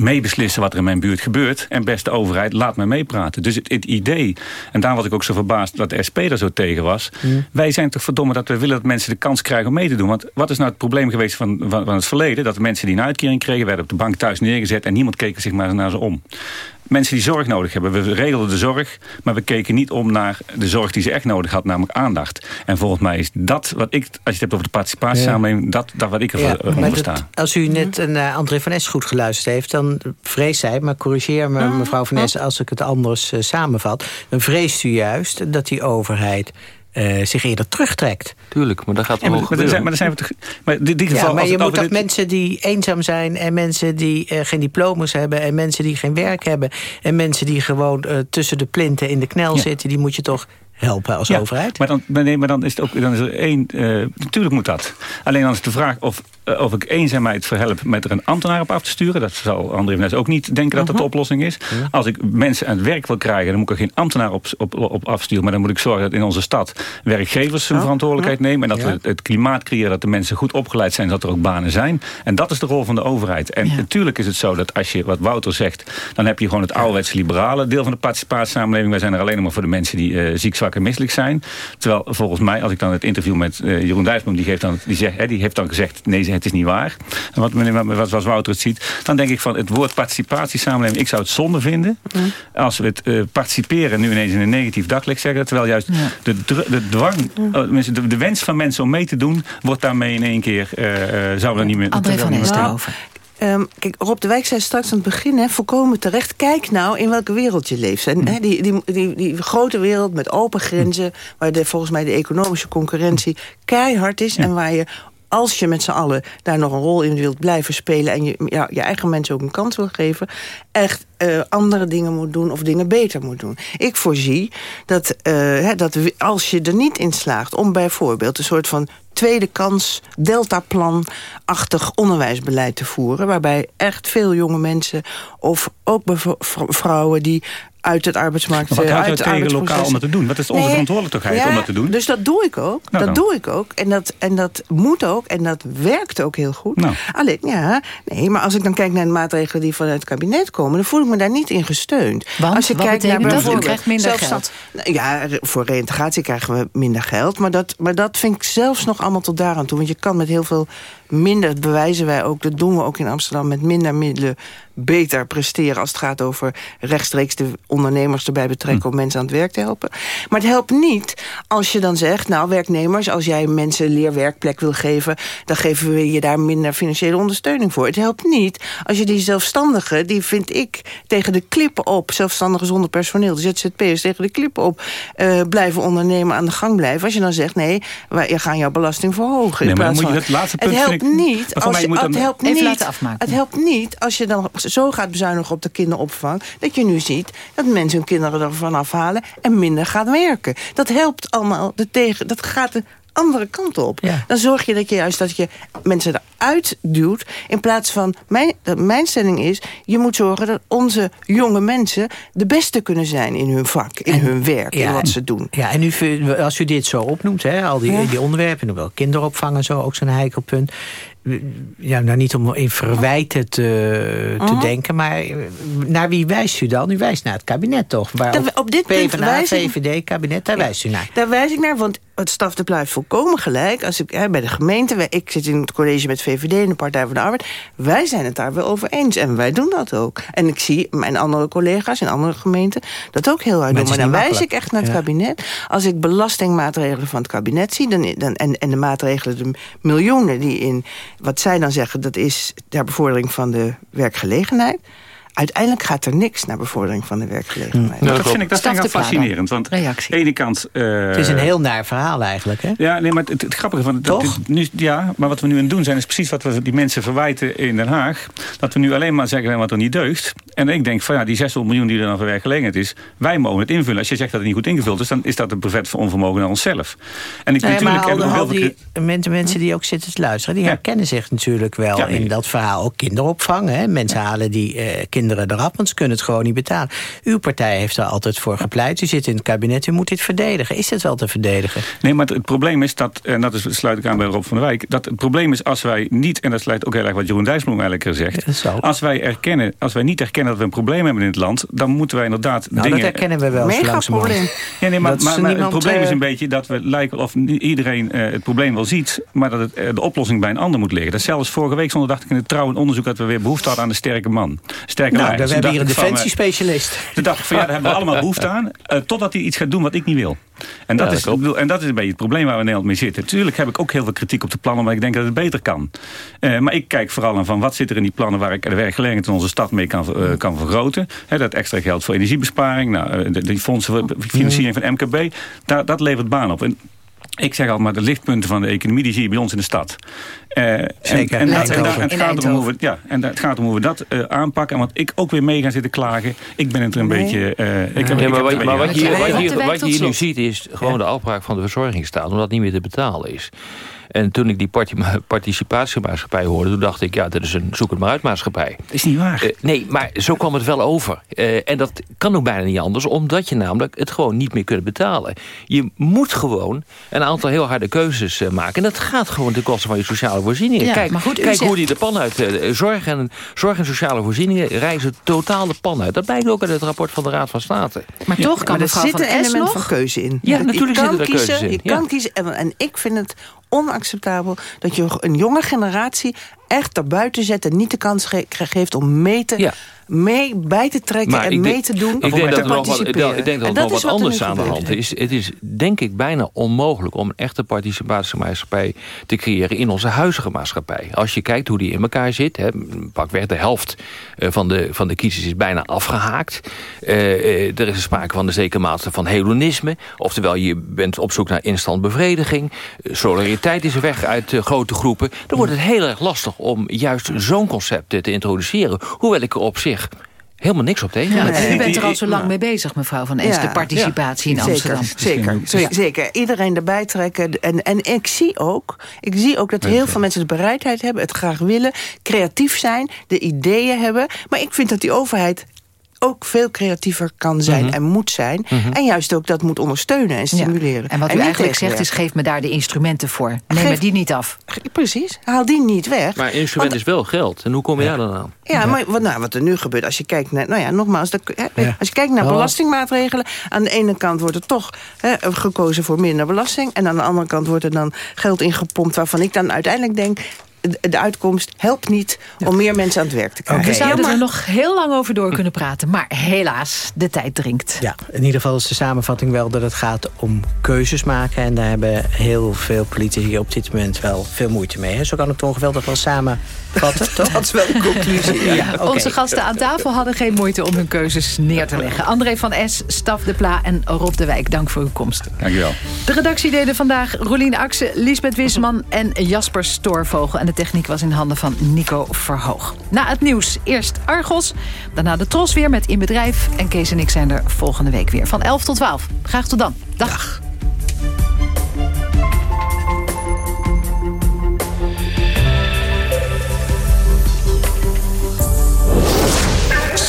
meebeslissen wat er in mijn buurt gebeurt. En beste overheid, laat me meepraten. Dus het, idee, en daar was ik ook zo verbaasd dat de SP daar zo tegen was. Wij zijn toch verdomme dat we willen dat mensen de kans krijgen om mee te doen. Want wat is nou het probleem geweest van, van, van het verleden? Dat de mensen die een uitkering kregen, werden op de bank thuis neergezet en niemand keek zich maar naar ze om mensen die zorg nodig hebben. We regelden de zorg, maar we keken niet om naar de zorg die ze echt nodig had, namelijk aandacht. En volgens mij is dat wat ik, als je het hebt over de participatiesamenleving, ja. dat, dat wat ik ervoor ja, sta. Als u net naar André van Es goed geluisterd heeft, dan vreest zij, maar corrigeer me mevrouw van Es als ik het anders uh, samenvat, dan vreest u juist dat die overheid uh, zich eerder terugtrekt. Tuurlijk, maar dat gaat wel maar, maar, zijn, maar, zijn we toch, maar in dit geval, ja, maar je moet toch mensen die eenzaam zijn... en mensen die uh, geen diploma's hebben... en mensen die geen werk hebben... en mensen die gewoon uh, tussen de plinten in de knel ja. zitten... die moet je toch helpen als ja, overheid. Maar dan, nee, maar dan is het ook dan is er één. Uh, natuurlijk moet dat. Alleen dan is de vraag of, of ik eenzaamheid verhelp met er een ambtenaar op af te sturen. Dat zal André van ook niet denken dat dat de mhm. oplossing is. Als ik mensen aan het werk wil krijgen, dan moet ik er geen ambtenaar op, op, op afsturen. Maar dan moet ik zorgen dat in onze stad werkgevers hun verantwoordelijkheid nemen. En dat we het klimaat creëren dat de mensen goed opgeleid zijn, dat er ook banen zijn. En dat is de rol van de overheid. En natuurlijk is het zo dat als je, wat Wouter zegt, dan heb je gewoon het ouderwetse liberale deel van de participatiesamenleving. Wij zijn er alleen maar voor de mensen die uh, ziek, zwak en misselijk zijn. Terwijl volgens mij, als ik dan het interview met uh, Jeroen Dijsboom, die, geeft dan, die, zegt, hè, die heeft dan gezegd, nee, het is niet waar. En wat, wat, wat Wouter het ziet, dan denk ik van het woord participatiesamenleving, ik zou het zonde vinden als we het uh, participeren nu ineens in een negatief daglicht zeggen. Terwijl juist de, de dwang, uh, de, de, wens van mensen om mee te doen, wordt daarmee in één keer, zou er niet meer... André van Nistelrooy. Um, kijk, Rob de Wijk zei straks aan het begin, hè, volkomen terecht... kijk nou in welke wereld je leeft. En, hè, die, die, die, die grote wereld met open grenzen... waar de, volgens mij de economische concurrentie keihard is... en waar je als je met z'n allen daar nog een rol in wilt blijven spelen... en je ja, je eigen mensen ook een kans wil geven... echt uh, andere dingen moet doen of dingen beter moet doen. Ik voorzie dat, hè, dat als je er niet in slaagt... om bijvoorbeeld een soort van tweede kans, deltaplan-achtig onderwijsbeleid te voeren... waarbij echt veel jonge mensen of ook vrouwen die uit het arbeidsmarkt... Maar wat houdt uit tegen lokaal om dat te doen? Wat is onze nee, verantwoordelijkheid om dat te doen? Dus dat doe ik ook. Nou dat doe ik ook. En dat, en dat moet ook. En dat werkt ook heel goed. Nou. Alleen, ja, nee, maar als ik dan kijk naar de maatregelen die vanuit het kabinet komen... dan voel ik me daar niet in gesteund. Want, als je kijkt naar bijvoorbeeld, dat? krijgt minder geld. Ja, voor reïntegratie krijgen we minder geld. Maar dat, maar dat vind ik zelfs nog allemaal tot daaraan toe. Want je kan met heel veel minder, dat bewijzen wij ook, dat doen we ook in Amsterdam... met minder middelen beter presteren als het gaat over rechtstreeks de ondernemers erbij betrekken... Hm. om mensen aan het werk te helpen. Maar het helpt niet als je dan zegt, nou werknemers... als jij mensen een leerwerkplek wil geven... dan geven we je daar minder financiële ondersteuning voor. Het helpt niet als je die zelfstandigen, die vind ik tegen de klippen op... zelfstandigen zonder personeel, de ZZP'ers tegen de klippen op... Uh, blijven ondernemen, aan de gang blijven. Als je dan zegt, nee, wij gaan jouw belasting verhogen. Nee, maar dan moet je dat laatste punt... Helpt niet als je, het helpt niet, Het helpt niet als je dan zo gaat bezuinigen op de kinderopvang... dat je nu ziet dat mensen hun kinderen ervan afhalen... en minder gaan werken. Dat helpt allemaal de tegen... Dat gaat de andere kant op. Dan zorg je dat je juist dat je mensen eruit duwt... in plaats van... Mijn, mijn stelling is... je moet zorgen dat onze jonge mensen... de beste kunnen zijn in hun vak, in hun werk, in wat ze doen. Ja, en u, als u dit zo opnoemt, hè, al die, die onderwerpen... wel kinderopvang en zo, ook zo'n heikelpunt ja, nou niet om in verwijten te, te mhm. denken, maar eh, naar wie wijst u dan? U wijst naar het kabinet toch? Waar op, op dit PvdA, punt VVD, kabinet, daar wijst u naar. Daar wijs ik naar, want het staf de volkomen gelijk. Als ik, hè, bij de gemeente, ik zit in het college met VVD en de Partij van de Arbeid. Wij zijn het daar wel over eens en wij doen dat ook. En ik zie mijn andere collega's in andere gemeenten dat ook heel hard doen. Maar dan wijs ik echt naar het kabinet. Als ik belastingmaatregelen van het kabinet zie... Dan, dan, en, en de maatregelen, de miljoenen die in wat zij dan zeggen... dat is ter bevordering van de werkgelegenheid uiteindelijk gaat er niks naar bevordering van de werkgelegenheid. Nou, dat vind ik, dat vind ik fascinerend. Want aan de ene kant... Uh, het is een heel naar verhaal eigenlijk, hè? Ja, nee, maar het, het, grappige van... Toch? nu, ja, maar wat we nu aan het doen zijn... is precies wat we die mensen verwijten in Den Haag. Dat we nu alleen maar zeggen wat er niet deugt. En ik denk van ja, die 600 miljoen die er dan voor werkgelegenheid is... wij mogen het invullen. Als je zegt dat het niet goed ingevuld is... dan is dat een brevet voor onvermogen naar onszelf. En ik, nee, natuurlijk maar al, heb al die mensen, mensen die ook zitten te luisteren... die herkennen zich natuurlijk wel Ja, in dat verhaal. Ook kinderopvang. Hè? Mensen halen die eh, kinderen eraf, want ze kunnen het gewoon niet betalen. Uw partij heeft er altijd voor gepleit. U zit in het kabinet, u moet dit verdedigen. Is het wel te verdedigen? Nee, maar het, het probleem is dat, en dat is, sluit ik aan bij Rob van der Wijk... dat het probleem is als wij niet, en dat sluit ook heel erg wat Jeroen Dijsselbloem eigenlijk zegt... als wij, erkennen, als wij niet erkennen dat we een probleem hebben in het land... dan moeten wij inderdaad Nou, dingen... dat herkennen we wel. Mega probleem. Ja, nee, maar, maar, het probleem is eh, een beetje dat we lijken of niet iedereen eh, het probleem wel ziet, maar dat het, eh, de oplossing bij een ander moet liggen. Dat is zelfs vorige week zonder dacht ik in het trouwe onderzoek dat we weer behoefte hadden aan een sterke man. Sterke Nou, lijn. we Dus hebben toen hier een eh, defensiespecialist. Toen dacht ik van ja, daar hebben we allemaal behoefte aan. eh, totdat hij iets gaat doen wat ik niet wil. En dat, Ja, is, bedoel, en dat is een beetje het probleem waar we in Nederland mee zitten. Tuurlijk heb ik ook heel veel kritiek op de plannen, maar ik denk dat het beter kan. Eh, maar ik kijk vooral aan van wat zit er in die plannen waar ik de werkgelegenheid in onze stad mee kan, kan vergroten. Dat extra geld voor energiebesparing, nou, de, die fondsen voor financiering van MKB, daar, dat levert baan op. En ik zeg al, maar de lichtpunten van de economie die zie je bij ons in de stad. Eh, Zeker, En, dat- en, Eindhoven. daar- en het gaat erom hoe we, ja, en het gaat om hoe we dat eh, aanpakken. En want ik ook weer mee ga zitten klagen. Ik ben het er een beetje... eh, ik heb, Ja, ik heb maar wat, wat je, wat je, wat je hier nu ziet is gewoon de afbraak van de verzorgingsstaat... omdat het niet meer te betalen is. En toen ik die parti- participatiemaatschappij hoorde... toen dacht ik, ja, dat is een zoek het maar uit maatschappij. is niet waar. Eh, nee, maar zo kwam het wel over. Eh, en dat kan ook bijna niet anders... omdat je namelijk het gewoon niet meer kunt betalen. Je moet gewoon een aantal heel harde keuzes eh, maken. En dat gaat gewoon ten koste van je sociale voorzieningen. Ja, kijk maar goed, kijk zegt- hoe die de pan uit... eh, zorg, en, zorg en sociale voorzieningen reizen totaal de pan uit. Dat blijkt ook uit het rapport van de Raad van State. Maar toch kan maar er zit van een element nog... van keuze in. Ja, natuurlijk kan zitten er kiezen, keuzes in, Je ja. kan kiezen. En, en ik vind het onacceptabel dat je een jonge generatie echt daarbuiten zet... en niet de kans ge- geeft om mee, te, mee bij te trekken Maar en mee denk- te doen. Ik denk te dat er nog wat, ik denk dat er nog is wat er anders aan de hand is. Het is denk ik bijna onmogelijk om een echte participatiemaatschappij te creëren in onze huidige maatschappij. Als je kijkt hoe die in elkaar zit, hè, pakweg de helft eh, van de, van de kiezers is bijna afgehaakt. Eh, eh, er is sprake van de zekere mate van hedonisme. Oftewel, je bent op zoek naar instant bevrediging. Solidariteit is weg uit grote groepen. Dan wordt het heel erg lastig om juist zo'n concept te introduceren. Hoewel ik er op zich helemaal niks op tegen Ja, u bent er al zo lang mee bezig, mevrouw van Es, Ja. de participatie in Amsterdam. Zeker, zeker, zeker. Iedereen erbij trekken. En, en ik zie ook, ik zie ook dat heel veel mensen de bereidheid hebben... het graag willen, creatief zijn, de ideeën hebben. Maar ik vind dat die overheid ook veel creatiever kan zijn Mhm. en moet zijn. En juist ook dat moet ondersteunen en stimuleren. En wat u eigenlijk zegt is, geef me daar de instrumenten voor. Neem me die niet af. Precies, haal die niet weg. Maar instrument is wel geld. En hoe kom je daar dan aan? Ja, maar wat, nou, wat er nu gebeurt, als je kijkt naar, nou ja, nogmaals, dat, hè, als je kijkt naar Oh. belastingmaatregelen, aan de ene kant wordt er toch hè, gekozen voor minder belasting, en aan de andere kant wordt er dan geld ingepompt, waarvan ik dan uiteindelijk denk, de, uitkomst helpt niet om meer mensen aan het werk te krijgen. We zouden er nog heel lang over door kunnen praten. Maar helaas, de tijd dringt. Ja, in ieder geval is de samenvatting wel dat het gaat om keuzes maken. En daar hebben heel veel politici op dit moment wel veel moeite mee. Hè? Zo kan ik het ongeveer wel samenvatten, toch? Dat is wel de conclusie. Ja. Onze gasten aan tafel hadden geen moeite om hun keuzes neer te leggen. André van Es, Staf de Pla en Rob de Wijk, dank voor uw komst. Dankjewel. De redactie deden vandaag Rolien Akse, Lisbeth Wisman en Jasper Stoorvogel. En de techniek was in handen van Nico Verhoog. Na het nieuws eerst Argos, daarna de Tros weer met In Bedrijf. En Kees en ik zijn er volgende week weer van 11 tot 12. Graag tot dan. Dag.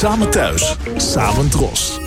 Samen thuis, samen dros.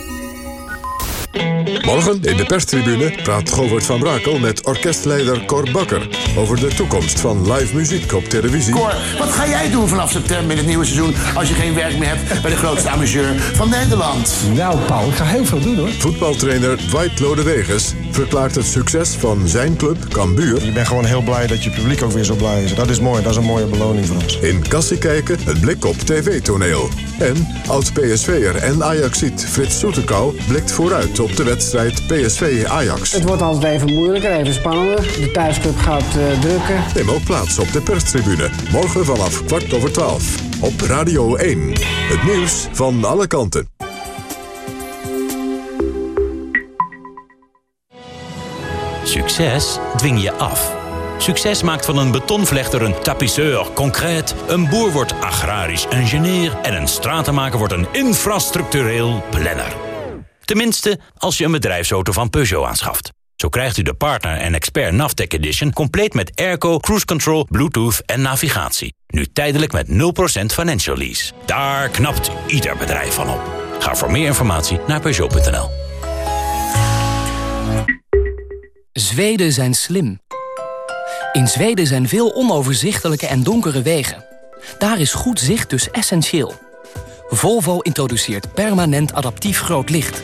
Morgen in de perstribune praat Govert van Brakel met orkestleider Cor Bakker... over de toekomst van live muziek op televisie. Cor, wat ga jij doen vanaf september in het nieuwe seizoen... als je geen werk meer hebt bij de grootste amuseur van Nederland? Nou, Paul, ik ga heel veel doen, hoor. Voetbaltrainer Dwight Lodeweges verklaart het succes van zijn club Cambuur... Ik ben gewoon heel blij dat je publiek ook weer zo blij is. Dat is mooi, dat is een mooie beloning voor ons. In Kassie kijken, een blik op tv-toneel. En oud-PSV'er en Ajaxiet Frits Soetekau blikt vooruit op de wedstrijd PSV-Ajax. Het wordt altijd even moeilijker, even spannender. De thuisclub gaat eh, drukken. Neem ook plaats op de perstribune. Morgen vanaf kwart over twaalf. Op Radio 1. Het nieuws van alle kanten. Succes dwing je af. Succes maakt van een betonvlechter een tapisseur concreet... een boer wordt agrarisch ingenieur... en een stratenmaker wordt een infrastructureel planner. Tenminste, als je een bedrijfsauto van Peugeot aanschaft. Zo krijgt u de Partner en Expert Navtec Edition... compleet met airco, cruise control, bluetooth en navigatie. Nu tijdelijk met 0% financial lease. Daar knapt ieder bedrijf van op. Ga voor meer informatie naar Peugeot.nl. Zweden zijn slim. In Zweden zijn veel onoverzichtelijke en donkere wegen. Daar is goed zicht dus essentieel. Volvo introduceert permanent adaptief groot licht.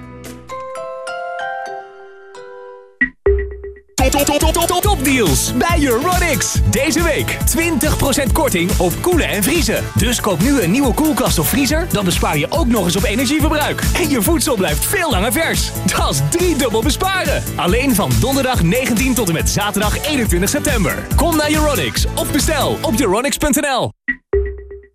Topdeals bij Euronics. Deze week 20% korting op koelen en vriezen. Dus koop nu een nieuwe koelkast of vriezer, dan bespaar je ook nog eens op energieverbruik. En je voedsel blijft veel langer vers. Dat is driedubbel besparen. Alleen van donderdag 19 tot en met zaterdag 21 september. Kom naar Euronics of bestel op euronics.nl.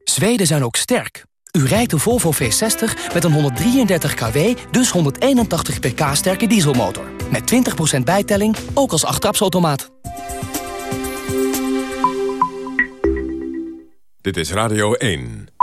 Zweden zijn ook sterk. U rijdt de Volvo V60 met een 133 kW, dus 181 pk sterke dieselmotor. Met 20% bijtelling, ook als achttrapsautomaat. Dit is Radio 1.